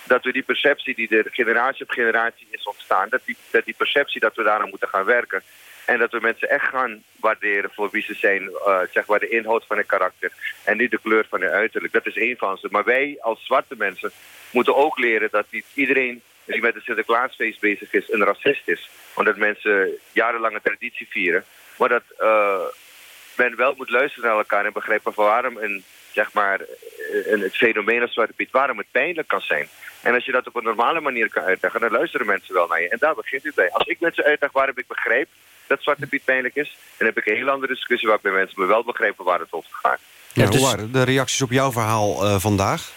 Dat we die perceptie die er generatie op generatie is ontstaan, dat die, dat die perceptie dat we daaraan moeten gaan werken. En dat we mensen echt gaan waarderen voor wie ze zijn, eh, zeg maar de inhoud van hun karakter. En niet de kleur van hun uiterlijk. Dat is één van ze. Maar wij als zwarte mensen moeten ook leren dat niet iedereen die met het Sinterklaasfeest bezig is, een racist is. Omdat mensen jarenlange traditie vieren. Maar dat eh, men wel moet luisteren naar elkaar en begrijpen van waarom een, zeg maar, een, het fenomeen als Zwarte Piet, waarom het pijnlijk kan zijn. En als je dat op een normale manier kan uitleggen, dan luisteren mensen wel naar je. En daar begint u bij. Als ik mensen uitleg waarom ik begrijp dat Zwarte Piet pijnlijk is, dan heb ik een heel andere discussie waarbij mensen me wel begrijpen waar het over gaat. Ja, Hoe waren de reacties op jouw verhaal eh, vandaag?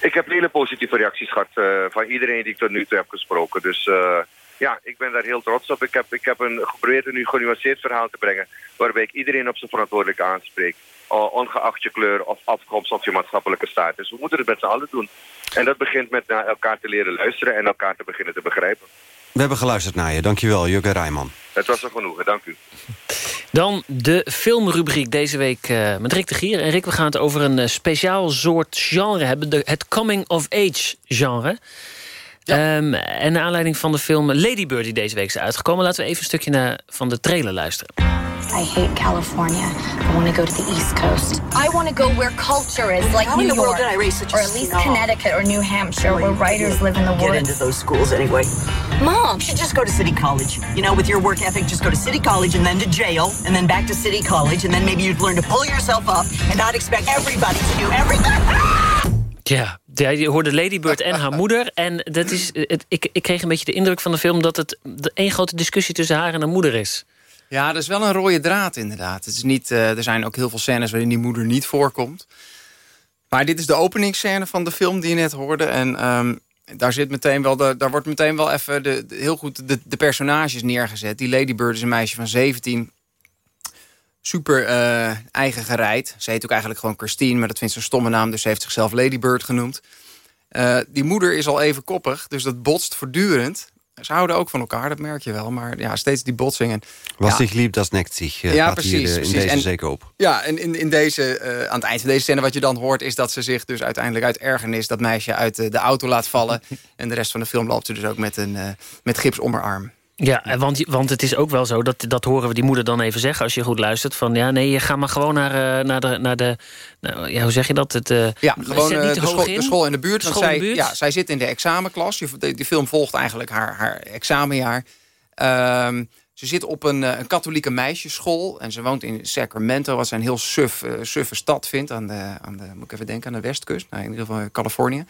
Ik heb hele positieve reacties gehad eh, van iedereen die ik tot nu toe heb gesproken. Dus eh, ja, ik ben daar heel trots op. Ik heb, ik heb een, geprobeerd een nu genuanceerd verhaal te brengen... waarbij ik iedereen op zijn verantwoordelijk aanspreek. Uh, ongeacht je kleur of afkomst of je maatschappelijke status. We moeten het met z'n allen doen. En dat begint met naar elkaar te leren luisteren... en elkaar te beginnen te begrijpen. We hebben geluisterd naar je. Dankjewel, Jurgen Rijman. Het was een genoegen, dank u. Dan de filmrubriek deze week eh, met Rick de Gier. En Rick, we gaan het over een eh, speciaal soort genre hebben. De, het coming-of-age genre. Ehm, en naar aanleiding van de film Lady Bird die deze week is uitgekomen... laten we even een stukje naar, van de trailer luisteren. I hate California. I want to go to the East Coast. I want to go where culture is, like How in New the world York, did I raise such a or at least snob? Connecticut or New Hampshire, where writers live in the Get woods. into those schools anyway. Mom, you should just go to city college. You know, with your work ethic, just go to city college and then to jail and then back to city college and then maybe you'd learn to pull yourself up and not expect everybody to do everything. Ja, ja, je hoorde Ladybird en haar moeder. En dat is, het, ik, ik kreeg een beetje de indruk van de film... dat het de één grote discussie tussen haar en haar moeder is. Ja, dat is wel een rode draad inderdaad. Het is niet, eh, er zijn ook heel veel scènes waarin die moeder niet voorkomt. Maar dit is de openingsscène van de film die je net hoorde. En ehm, daar, zit meteen wel daar wordt meteen wel even de, de- heel goed de, de personages neergezet. Die Ladybird is een meisje van 17. Super eh, eigen gereid. Ze heet ook eigenlijk gewoon Christine, maar dat vindt ze een stomme naam. Dus ze heeft zichzelf Ladybird genoemd. Eh, die moeder is al even koppig, dus dat botst voortdurend. Ze houden ook van elkaar, dat merk je wel. Maar ja, steeds die botsing. En, Was ja, zich liep, dat nekt zich. eh, Ja, hier, precies, eh, in precies. deze En- zeker op. Ja, en in, in deze, eh, aan het eind van deze scène wat je dan hoort... is dat ze zich dus uiteindelijk uit ergernis dat meisje uit de auto laat vallen. en de rest van de film loopt ze dus ook met, een, met gips om haar arm. Ja, want, want het is ook wel zo, dat, dat horen we die moeder dan even zeggen... als je goed luistert, van ja, nee, je ga maar gewoon naar, eh, naar de... Naar de nou, ja, hoe zeg je dat? Het, eh, Ja, gewoon niet eh, de, school, in. de school in de buurt. De want school in zij, de buurt? Ja, zij zit in de examenklas. Die, film volgt eigenlijk haar, haar examenjaar. Ehm, ze zit op een, een katholieke meisjesschool. En ze woont in Sacramento, wat zij een heel suf, suffe stad vindt. Aan de, aan de, moet ik even denken, aan de westkust. Nou, in ieder geval Californië.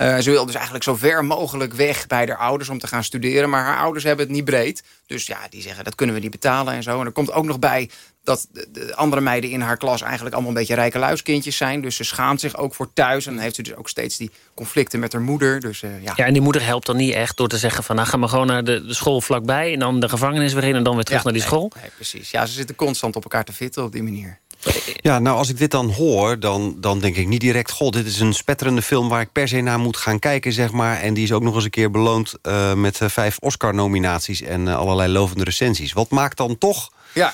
Eh, ze wil dus eigenlijk zo ver mogelijk weg bij haar ouders om te gaan studeren. Maar haar ouders hebben het niet breed. Dus ja, die zeggen dat kunnen we niet betalen en zo. En er komt ook nog bij dat de, de andere meiden in haar klas eigenlijk allemaal een beetje rijke luiskindjes zijn. Dus ze schaamt zich ook voor thuis. En dan heeft ze dus ook steeds die conflicten met haar moeder. Dus eh, ja. Ja, en die moeder helpt dan niet echt door te zeggen van... nou, ga maar gewoon naar de, de school vlakbij... en dan de gevangenis weer in en dan weer terug Ja, naar die nee, school. nee, precies. Ja, ze zitten constant op elkaar te vitten op die manier. Ja, nou als ik dit dan hoor, dan, dan denk ik niet direct... goh, dit is een spetterende film waar ik per se naar moet gaan kijken, zeg maar. En die is ook nog eens een keer beloond eh, met eh, vijf Oscar-nominaties... en eh, allerlei lovende recensies. Wat maakt dan toch... Ja.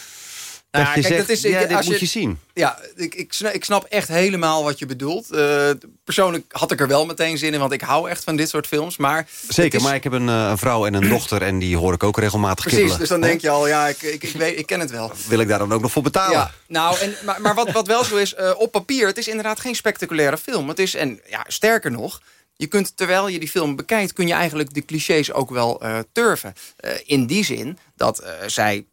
Dat Nou, je kijk, zegt, dat is- ja, dit als moet je zien. Ja, ik, ik, snap, ik snap echt helemaal wat je bedoelt. Eh, persoonlijk had ik er wel meteen zin in, want ik hou echt van dit soort films. Maar Zeker, is- maar ik heb een, een vrouw en een dochter... en die hoor ik ook regelmatig Precies, kibbelen. dus dan denk je al, ja, ik, ik, ik, weet, ik ken het wel. Wil ik daar dan ook nog voor betalen? Ja, nou, en, maar, maar wat, wat wel zo is, eh, op papier, het is inderdaad geen spectaculaire film. Het is, en ja, sterker nog, je kunt, terwijl je die film bekijkt... kun je eigenlijk de clichés ook wel turven. In die zin dat zij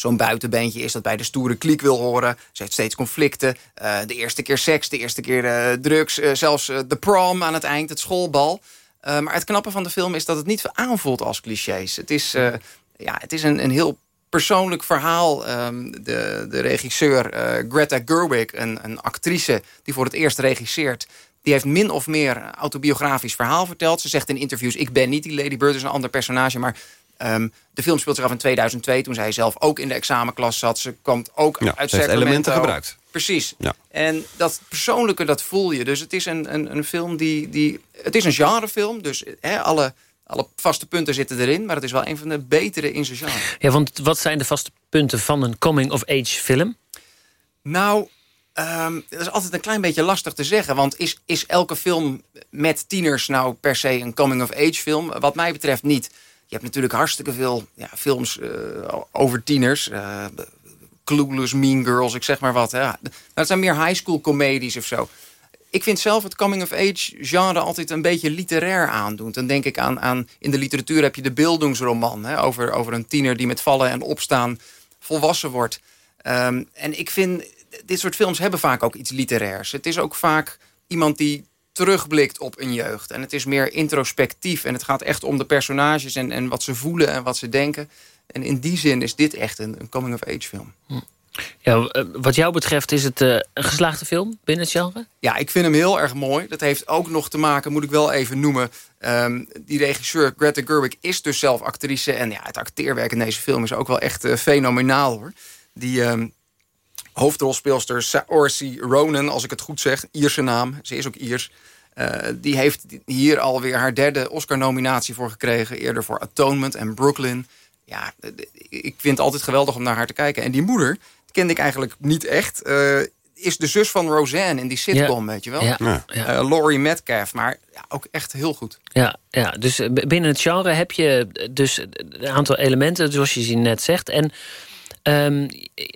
zo'n buitenbeentje is dat bij de stoere kliek wil horen. Ze heeft steeds conflicten. Eh, de eerste keer seks, de eerste keer eh, drugs. eh, zelfs de prom aan het eind, het schoolbal. Maar het knappe van de film is dat het niet aanvoelt als clichés. Het is, ja, het is een, een heel persoonlijk verhaal. Ehm, de, de regisseur Greta Gerwig, een, een actrice die voor het eerst regisseert... die heeft min of meer autobiografisch verhaal verteld. Ze zegt in interviews, ik ben niet die Lady Bird, is een ander personage... maar Ehm, de film speelt zich af in 2002, toen zij zelf ook in de examenklas zat. Ze kwam ook Ja, uit ze heeft Sacramento. elementen gebruikt. Precies. Ja. En dat persoonlijke, dat voel je. Dus het is een, een, een film die, die... Het is een genrefilm, dus hè, alle, alle vaste punten zitten erin. Maar het is wel een van de betere in zijn genre. Ja, want wat zijn de vaste punten van een coming-of-age film? Nou, ehm, dat is altijd een klein beetje lastig te zeggen. Want is, is elke film met tieners nou per se een coming-of-age film? Wat mij betreft niet. Je hebt natuurlijk hartstikke veel ja, films eh, over tieners. eh, Clueless, Mean Girls, ik zeg maar wat. Hè. Zijn meer high school comedies of zo. Ik vind zelf het coming-of-age genre altijd een beetje literair aandoen. Dan denk ik aan, aan in de literatuur heb je de beeldingsroman... Hè, over, over een tiener die met vallen en opstaan volwassen wordt. Ehm, en ik vind, dit soort films hebben vaak ook iets literairs. Het is ook vaak iemand die terugblikt op een jeugd. En het is meer introspectief. En het gaat echt om de personages en, en wat ze voelen en wat ze denken. En in die zin is dit echt een, een coming-of-age film. Ja, eh, wat jou betreft is het eh, een geslaagde film binnen het genre? Ja, ik vind hem heel erg mooi. Dat heeft ook nog te maken, moet ik wel even noemen... ehm, die regisseur Greta Gerwig is dus zelf actrice... en ja, het acteerwerk in deze film is ook wel echt eh, fenomenaal, hoor. Die ehm, hoofdrolspeelster Saoirse Ronan, als ik het goed zeg... Ierse naam, ze is ook Iers... eh, die heeft hier alweer haar derde Oscar-nominatie voor gekregen. Eerder voor Atonement en Brooklyn. Ja, ik vind het altijd geweldig om naar haar te kijken. En die moeder, die kende ik eigenlijk niet echt... eh, is de zus van Roseanne in die sitcom, Ja. weet je wel? Ja. Eh, Laurie Metcalf, maar ja, ook echt heel goed. Ja, ja, dus binnen het genre heb je dus een aantal elementen, zoals je ze net zegt. En ehm,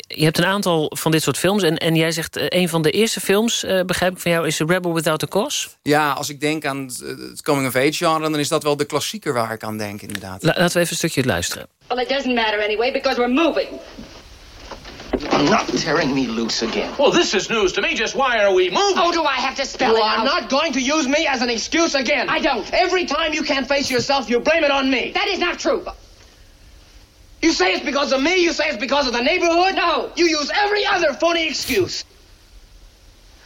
je hebt een aantal van dit soort films. En, en jij zegt, eh, een van de eerste films, eh, begrijp ik van jou, is Rebel Without a Cause. Ja, als ik denk aan het, het coming-of-age genre... dan is dat wel de klassieker waar ik aan denk, inderdaad. La- laten we even een stukje luisteren. Well, it doesn't matter anyway because we're moving. I'm not tearing me loose again. Well, this is news to me. Just why are we moving? Oh, do I have to spell You it are out? not going to use me as an excuse again. I don't. Every time you can't face yourself, you blame it on me. That is not true. You say it's because of me. You say it's because of the neighborhood. No. You use every other phony excuse.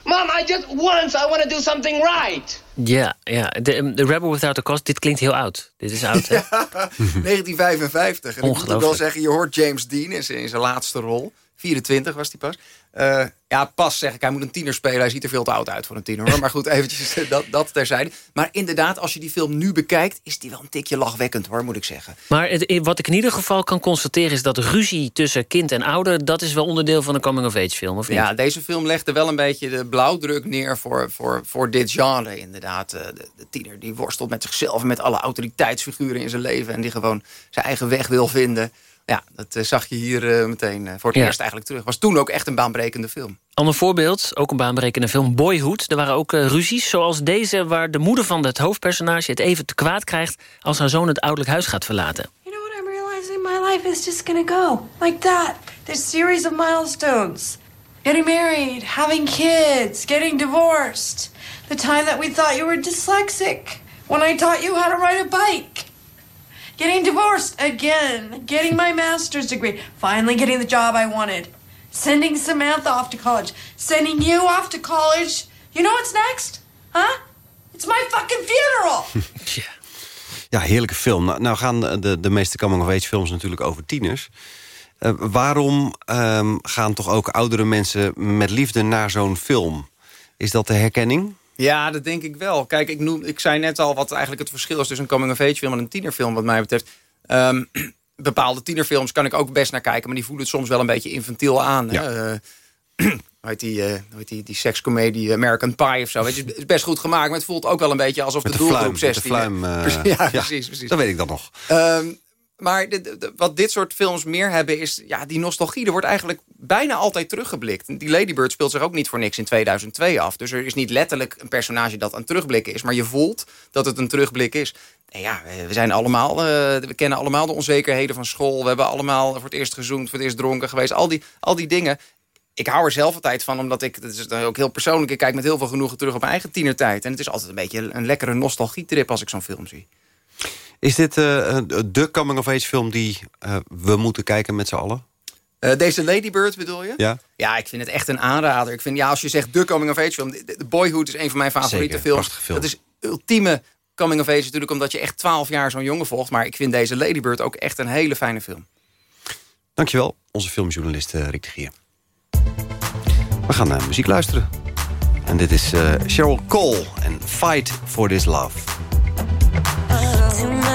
Mom, I just once I want to do something right. Ja, ja. De, de Rebel Without a Cause, dit klinkt heel oud. Dit is oud, hè? 1955. En ik moet ook wel zeggen, je hoort James Dean in zijn, in zijn laatste rol. 24 was hij pas. Eh, ja, pas zeg ik, hij moet een tiener spelen. Hij ziet er veel te oud uit voor een tiener. Hoor. Maar goed, eventjes eh, dat, dat terzijde. Maar inderdaad, als je die film nu bekijkt... is die wel een tikje lachwekkend, hoor, moet ik zeggen. Maar het, wat ik in ieder geval kan constateren... is dat ruzie tussen kind en ouder... dat is wel onderdeel van een coming-of-age film, of niet? Ja, deze film legde wel een beetje de blauwdruk neer voor, voor, voor dit genre inderdaad. Eh, De, de tiener die worstelt met zichzelf en met alle autoriteitsfiguren in zijn leven... en die gewoon zijn eigen weg wil vinden. Ja, dat eh, zag je hier eh, meteen eh, voor het Ja. eerst eigenlijk terug. Was toen ook echt een baanbrekende film. Ander voorbeeld, ook een baanbrekende film, Boyhood. Er waren ook ruzies, zoals deze... waar de moeder van het hoofdpersonage het even te kwaad krijgt... als haar zoon het ouderlijk huis gaat verlaten. I'm realizing my life is just gonna go like that. This series of milestones. Getting married, having kids, getting divorced. The time that we thought you were dyslexic. When I taught you how to ride a bike. Getting divorced again. Getting my master's degree. Finally getting the job I wanted. Sending Samantha off to college. Sending you off to college. You know what's next? Huh? It's my fucking funeral. Ja, heerlijke film. Nou, nou gaan de, de meeste coming-of-age films natuurlijk over tieners. Eh, waarom ehm, gaan toch ook oudere mensen met liefde naar zo'n film? Is dat de herkenning? Ja, dat denk ik wel. Kijk, ik, noem, ik zei net al wat eigenlijk het verschil is tussen een coming-of-age film en een tienerfilm wat mij betreft. Ehm, bepaalde tienerfilms kan ik ook best naar kijken, maar die voelen het soms wel een beetje infantiel aan. Ja. Hè? Eh, hoe heet die, eh, heet die, die sekscomedie American Pie of zo. Weet je, het is best goed gemaakt, maar het voelt ook wel een beetje alsof de de doelgroep fluim, met de 16... fluim, eh, ja, ja. precies, precies. Dat weet ik dan nog. Ehm, maar wat dit soort films meer hebben is... ja, die nostalgie, er wordt eigenlijk bijna altijd teruggeblikt. Die Lady Bird speelt zich ook niet voor niks in 2002 af. Dus er is niet letterlijk een personage dat aan terugblikken is... maar je voelt dat het een terugblik is. En ja, we- zijn allemaal... eh, we kennen allemaal de onzekerheden van school. We hebben allemaal voor het eerst gezoend, voor het eerst dronken geweest. Al die, al die dingen ik hou er zelf altijd van, omdat ik, dat is ook heel persoonlijk... ik kijk met heel veel genoegen terug op mijn eigen tienertijd. En het is altijd een beetje een lekkere nostalgietrip als ik zo'n film zie. Is dit eh, de coming-of-age film die eh, we moeten kijken met z'n allen? Eh, deze Ladybird bedoel je? Ja. Ja, ik vind het echt een aanrader. Ik vind, ja, als je zegt de coming-of-age film... de Boyhood is een van mijn favoriete Zeker, films. prachtige film. Dat is ultieme coming-of-age natuurlijk... omdat je echt 12 jaar zo'n jongen volgt. Maar ik vind deze Ladybird ook echt een hele fijne film. Dankjewel, onze filmjournalist Rick de Gier. We gaan naar muziek luisteren. En dit is eh, Cheryl Cole en Fight for This Love.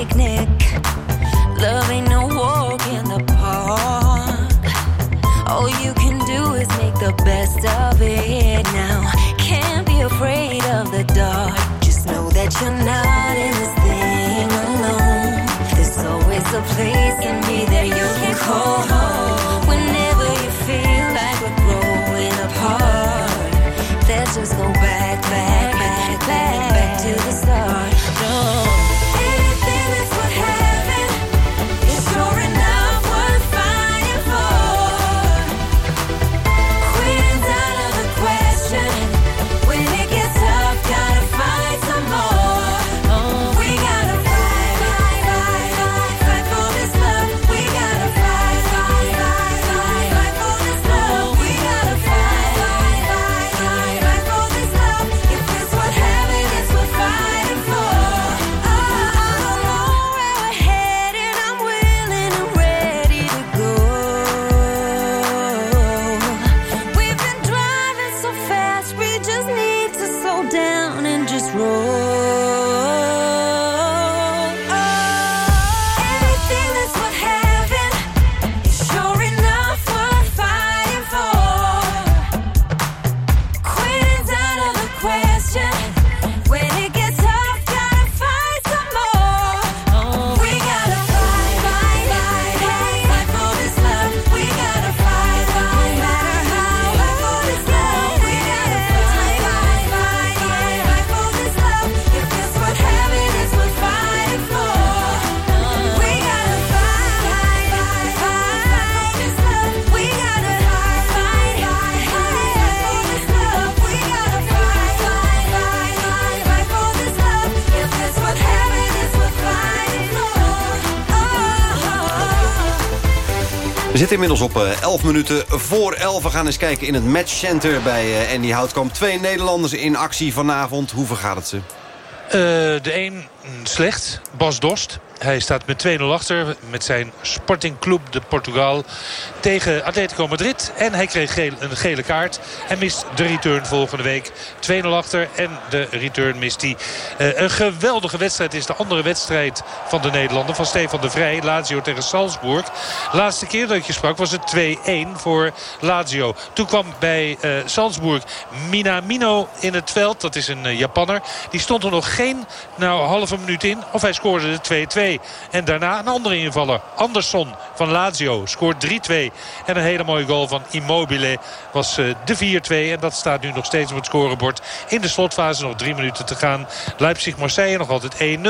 Picnic. Love ain't no walk in the park. All you can do is make the best of it now. Can't be afraid of the dark. Just know that you're not in this thing alone. There's always a place in me that you can call home. Zitten inmiddels op eh, 11 minuten voor 11. We gaan eens kijken in het matchcenter bij eh, Andy Houtkamp. Twee Nederlanders in actie vanavond. Hoe vergaat het ze? de een slecht, Bas Dost. Hij staat met 2-0 achter met zijn Sporting Club de Portugal tegen Atletico Madrid. En hij kreeg een gele kaart en mist de return volgende week. 2-0 achter en de return mist hij. Uh, een geweldige wedstrijd is de andere wedstrijd van de Nederlander. Van Stefan de Vrij, Lazio tegen Salzburg. Laatste keer dat je sprak was het 2-1 voor Lazio. Toen kwam bij uh, Salzburg Minamino in het veld. Dat is een uh, Japanner. Die stond er nog geen nou, halve minuut in. Of hij scoorde de 2-2. En daarna een andere invaller. Andersson van Lazio scoort 3-2. En een hele mooie goal van Immobile was eh, de 4-2. En dat staat nu nog steeds op het scorebord. In de slotfase nog drie minuten te gaan. Leipzig-Marseille nog altijd 1-0.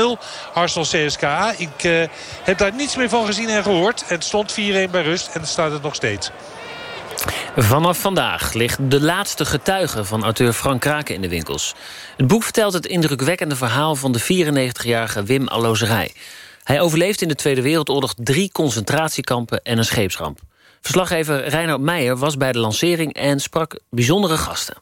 Arsenal-CSKA. Ik uh, heb daar niets meer van gezien en gehoord. Het stond 4-1 bij rust en staat het nog steeds. Vanaf vandaag ligt de laatste getuige van auteur Frank Kraken in de winkels. Het boek vertelt het indrukwekkende verhaal van de 94-jarige Wim Allozerij. Hij overleeft in de Tweede Wereldoorlog drie concentratiekampen en een scheepsramp. Verslaggever Reinoud Meijer was bij de lancering en sprak bijzondere gasten.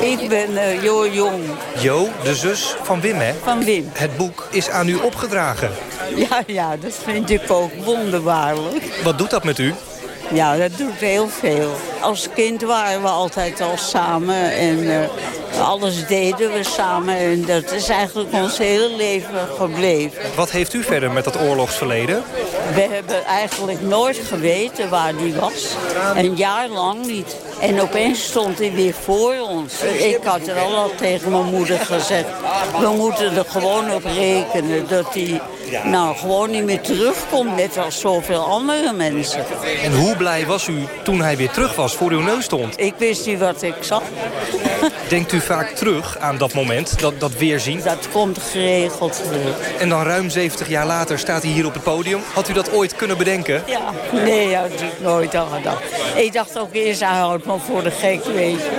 Ik ben uh, Jo Jong. Jo, de zus van Wim, hè? Van Wim. Het boek is aan u opgedragen. Ja, ja, dat vind ik ook wonderbaarlijk. Wat doet dat met u? Ja, dat doet heel veel. Als kind waren we altijd al samen en uh, alles deden we samen. En dat is eigenlijk ons hele leven gebleven. Wat heeft u verder met dat oorlogsverleden? We hebben eigenlijk nooit geweten waar die was. Een jaar lang niet. En opeens stond hij weer voor ons. Ik had er al, al tegen mijn moeder gezegd... we moeten er gewoon op rekenen dat hij nou, gewoon niet meer terugkomt... net als zoveel andere mensen. En hoe blij was u toen hij weer terug was, voor uw neus stond? Ik wist niet wat ik zag. Denkt u vaak terug aan dat moment, dat, dat weerzien? Dat komt geregeld terug. En dan ruim 70 jaar later staat hij hier op het podium. Had u dat ooit kunnen bedenken? Ja, nee, dat had ik nooit aan gedacht. Ik dacht ook eerst, hij houdt me voor de gek, weet je.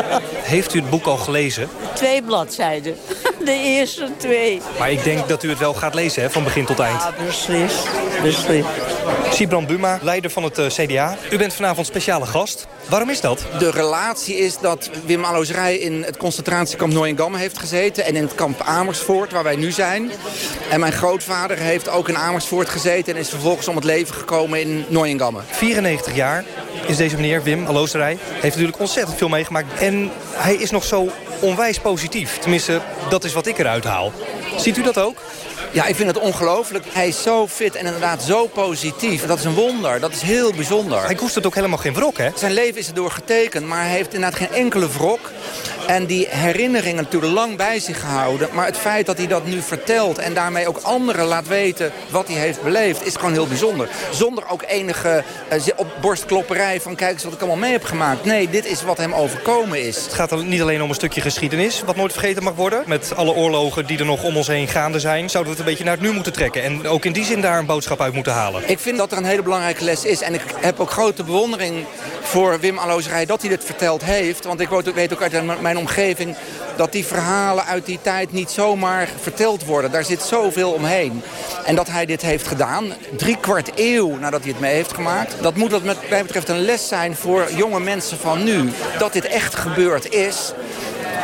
Heeft u het boek al gelezen? Twee bladzijden. De eerste twee. Maar ik denk dat u het wel gaat lezen, hè, van begin tot eind. Ja, beslist. beslist. Sibran Buma, leider van het uh, CDA. U bent vanavond speciale gast. Waarom is dat? De relatie is dat Wim Alozerij in het concentratiekamp Nooyengamme heeft gezeten... en in het kamp Amersfoort, waar wij nu zijn. En mijn grootvader heeft ook in Amersfoort gezeten... en is vervolgens om het leven gekomen in Nooyengamme. 94 jaar is deze meneer, Wim Alozerij. Heeft natuurlijk ontzettend veel meegemaakt. En hij is nog zo onwijs positief. Tenminste, dat is wat ik eruit haal. Ziet u dat ook? Ja, ik vind het ongelooflijk. Hij is zo fit en inderdaad zo positief. Dat is een wonder. Dat is heel bijzonder. Hij koestert ook helemaal geen wrok, hè? Zijn leven is erdoor getekend, maar hij heeft inderdaad geen enkele wrok. En die herinneringen natuurlijk lang bij zich gehouden. Maar het feit dat hij dat nu vertelt en daarmee ook anderen laat weten wat hij heeft beleefd, is gewoon heel bijzonder. Zonder ook enige uh, op borstklopperij van kijk eens wat ik allemaal mee heb gemaakt. Nee, dit is wat hem overkomen is. Het gaat er niet alleen om een stukje geschiedenis, wat nooit vergeten mag worden. Met alle oorlogen die er nog om ons heen gaande zijn, zouden we het een beetje naar het nu moeten trekken. En ook in die zin daar een boodschap uit moeten halen. Ik vind dat er een hele belangrijke les is. En ik heb ook grote bewondering voor Wim Alozerij dat hij dit verteld heeft. Want ik weet ook uit mijn omgeving dat die verhalen uit die tijd niet zomaar verteld worden. Daar zit zoveel omheen. En dat hij dit heeft gedaan, drie kwart eeuw nadat hij het mee heeft gemaakt... dat moet wat mij betreft een les zijn voor jonge mensen van nu. Dat dit echt gebeurd is...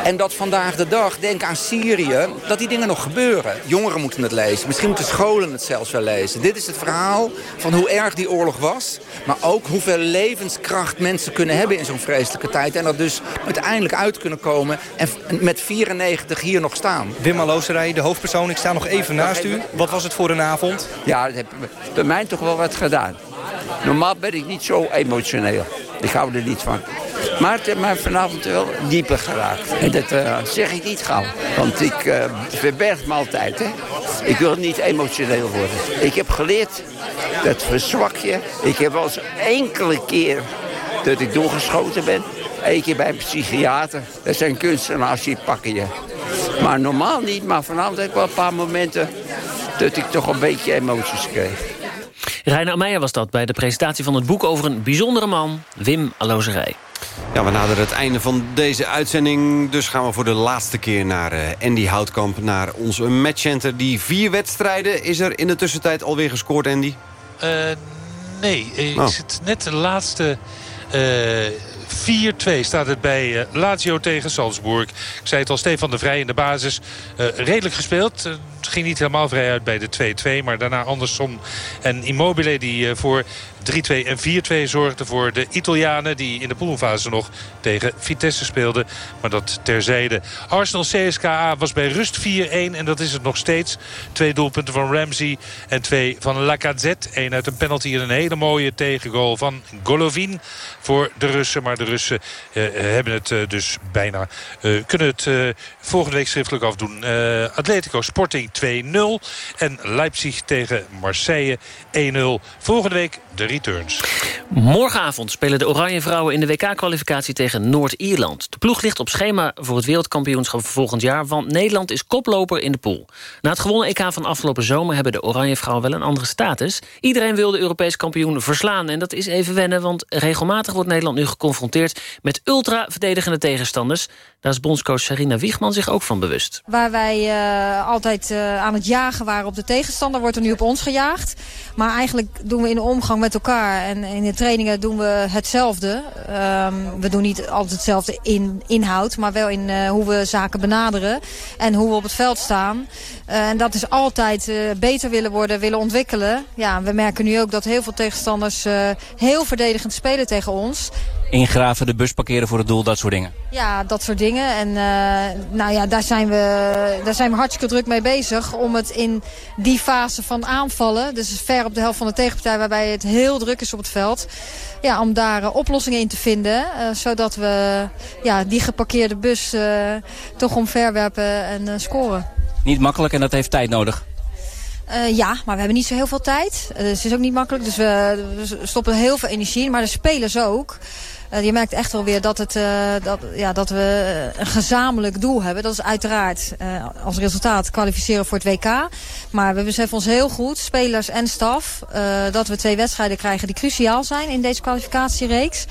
En dat vandaag de dag, denk aan Syrië, dat die dingen nog gebeuren. Jongeren moeten het lezen. Misschien moeten scholen het zelfs wel lezen. Dit is het verhaal van hoe erg die oorlog was. Maar ook hoeveel levenskracht mensen kunnen hebben in zo'n vreselijke tijd. En dat dus uiteindelijk uit kunnen komen. En met 94 hier nog staan. Wim Alooserij, de hoofdpersoon. Ik sta nog even naast u. Wat was het voor een avond? Ja, dat heeft bij mij toch wel wat gedaan. Normaal ben ik niet zo emotioneel. Ik hou er niet van. Maar het heeft mij vanavond wel dieper geraakt. En dat uh, zeg ik niet gauw. Want ik uh, verberg me altijd. Hè. Ik wil niet emotioneel worden. Ik heb geleerd dat verzwak je. Ik heb wel eens enkele keer dat ik doorgeschoten ben. Eén keer bij een psychiater. Dat zijn kunstenaars die pakken je. Maar normaal niet. Maar vanavond heb ik wel een paar momenten dat ik toch een beetje emoties kreeg. Reiner Meijer was dat bij de presentatie van het boek over een bijzondere man, Wim Alozerij. Ja, we naderen het einde van deze uitzending. Dus gaan we voor de laatste keer naar uh, Andy Houtkamp. Naar onze matchcenter. Die vier wedstrijden. Is er in de tussentijd alweer gescoord, Andy? Uh, nee, ik Oh. zit net de laatste uh, 4-2 staat het bij uh, Lazio tegen Salzburg. Ik zei het al, Stefan de Vrij in de basis. Uh, redelijk gespeeld. Ging niet helemaal vrij uit bij de 2-2. Maar daarna Andersson en Immobile die voor 3-2 en 4-2 zorgden voor de Italianen... die in de poolfase nog tegen Vitesse speelden. Maar dat terzijde. Arsenal CSKA was bij rust 4-1 en dat is het nog steeds. Twee doelpunten van Ramsey en twee van Lacazette. Eén uit een penalty en een hele mooie tegengoal van Golovin voor de Russen. Maar de Russen uh, hebben het uh, dus bijna... Kunnen het volgende week schriftelijk afdoen. Atletico Sporting 2-0 en Leipzig tegen Marseille 1-0. Volgende week de returns. Morgenavond spelen de Oranje Vrouwen in de WK-kwalificatie tegen Noord-Ierland. De ploeg ligt op schema voor het wereldkampioenschap volgend jaar... want Nederland is koploper in de pool. Na het gewonnen EK van afgelopen zomer hebben de Oranje Vrouwen wel een andere status. Iedereen wil de Europees kampioen verslaan en dat is even wennen... want regelmatig wordt Nederland nu geconfronteerd met ultra-verdedigende tegenstanders. Daar is bondscoach Sarina Wiegman zich ook van bewust. Waar wij uh, altijd uh, aan het jagen waren op de tegenstander... wordt er nu op ons gejaagd. Maar eigenlijk doen we in de omgang met elkaar en in de trainingen doen we hetzelfde. Um, we doen niet altijd hetzelfde in inhoud, maar wel in uh, hoe we zaken benaderen. En hoe we op het veld staan. En dat is altijd beter willen worden, willen ontwikkelen. Ja, we merken nu ook dat heel veel tegenstanders heel verdedigend spelen tegen ons ingraven, de bus parkeren voor het doel, dat soort dingen? Ja, dat soort dingen. En uh, nou ja, daar zijn, we, daar zijn we hartstikke druk mee bezig om het in die fase van aanvallen, dus ver op de helft van de tegenpartij waarbij het heel druk is op het veld, ja, om daar uh, oplossingen in te vinden. Uh, zodat we ja, die geparkeerde bus toch omverwerpen en scoren. Niet makkelijk en dat heeft tijd nodig? Uh, ja, maar we hebben niet zo heel veel tijd. Uh, dus het is ook niet makkelijk. Dus we, we stoppen heel veel energie in. Maar de spelers ook. Uh, je merkt echt wel weer dat, het, dat, ja, dat we een gezamenlijk doel hebben. Dat is uiteraard als resultaat kwalificeren voor het WK. Maar we beseffen ons heel goed, spelers en staf... dat we twee wedstrijden krijgen die cruciaal zijn in deze kwalificatiereeks.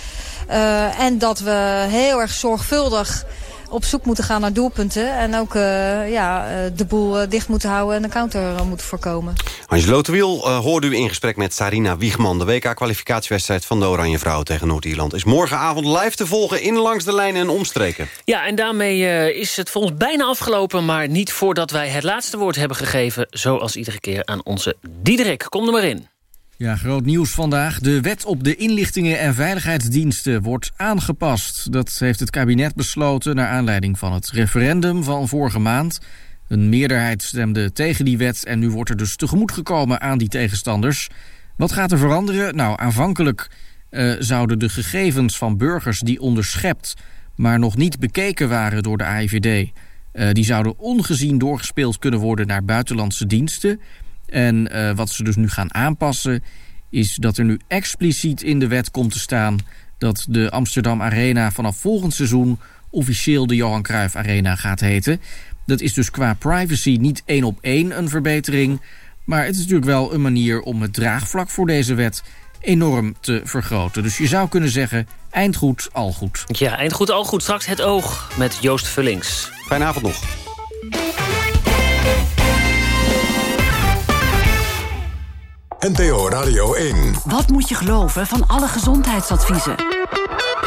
en dat we heel erg zorgvuldig op zoek moeten gaan naar doelpunten. En ook uh, ja, de boel uh, dicht moeten houden en de counter uh, moeten voorkomen. Angelo Tewiel hoorde u in gesprek met Sarina Wiegman. De WK-kwalificatiewedstrijd van de Oranje Vrouwen tegen Noord-Ierland... is morgenavond live te volgen in Langs de Lijnen en Omstreken. Ja, en daarmee is het voor ons bijna afgelopen... maar niet voordat wij het laatste woord hebben gegeven... zoals iedere keer aan onze Diederik. Kom er maar in. Ja, groot nieuws vandaag. De wet op de inlichtingen en veiligheidsdiensten wordt aangepast. Dat heeft het kabinet besloten naar aanleiding van het referendum van vorige maand. Een meerderheid stemde tegen die wet en nu wordt er dus tegemoet gekomen aan die tegenstanders. Wat gaat er veranderen? Nou, aanvankelijk uh, zouden de gegevens van burgers die onderschept... maar nog niet bekeken waren door de AIVD... Uh, die zouden ongezien doorgespeeld kunnen worden naar buitenlandse diensten... En uh, wat ze dus nu gaan aanpassen... is dat er nu expliciet in de wet komt te staan... dat de Amsterdam Arena vanaf volgend seizoen... officieel de Johan Cruijff Arena gaat heten. Dat is dus qua privacy niet één op één een verbetering... maar het is natuurlijk wel een manier om het draagvlak voor deze wet enorm te vergroten. Dus je zou kunnen zeggen, eind goed, al goed. Ja, eind goed, al goed. Straks het oog met Joost Vullings. Fijne avond nog. NPO Radio 1. Wat moet je geloven van alle gezondheidsadviezen?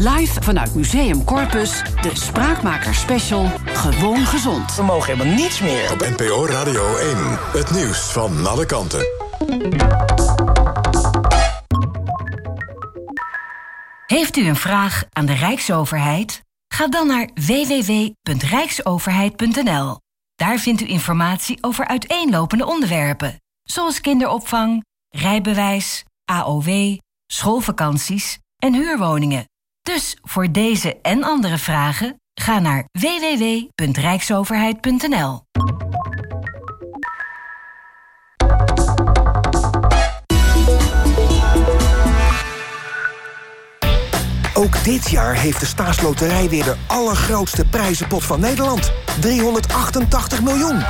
live vanuit Museum Corpus de Spraakmaker Special Gewoon Gezond. We mogen helemaal niets meer. Op NPO Radio 1. Het nieuws van alle kanten. Heeft u een vraag aan de Rijksoverheid? Ga dan naar www.rijksoverheid.nl. Daar vindt u informatie over uiteenlopende onderwerpen, zoals kinderopvang, rijbewijs, AOW, schoolvakanties en huurwoningen. Dus voor deze en andere vragen ga naar www.rijksoverheid.nl. Ook dit jaar heeft de staatsloterij weer de allergrootste prijzenpot van Nederland. 388 miljoen.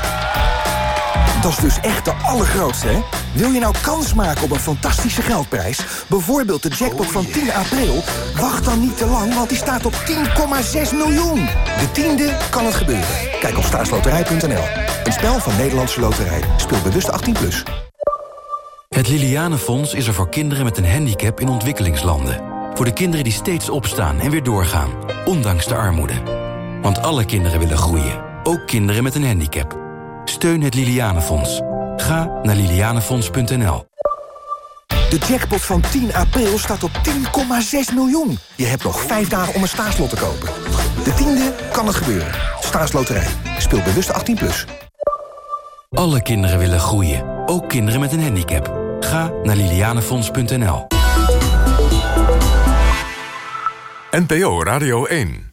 Dat is dus echt de allergrootste, hè? Wil je nou kans maken op een fantastische geldprijs? Bijvoorbeeld de jackpot van 10 april? Wacht dan niet te lang, want die staat op 10,6 miljoen. De tiende kan het gebeuren. Kijk op staatsloterij.nl. Een spel van Nederlandse Loterij. Speel bewust 18+. Plus. Het Lilianenfonds is er voor kinderen met een handicap in ontwikkelingslanden. Voor de kinderen die steeds opstaan en weer doorgaan, ondanks de armoede. Want alle kinderen willen groeien, ook kinderen met een handicap. Steun het Lilianenfonds. Ga naar lilianenfonds.nl. De jackpot van 10 april staat op 10,6 miljoen. Je hebt nog vijf dagen om een staatslot te kopen. De tiende kan het gebeuren. Staatsloterij. Speel bewust 18+. Plus. Alle kinderen willen groeien, ook kinderen met een handicap. Ga naar lilianenfonds.nl. NPO Radio 1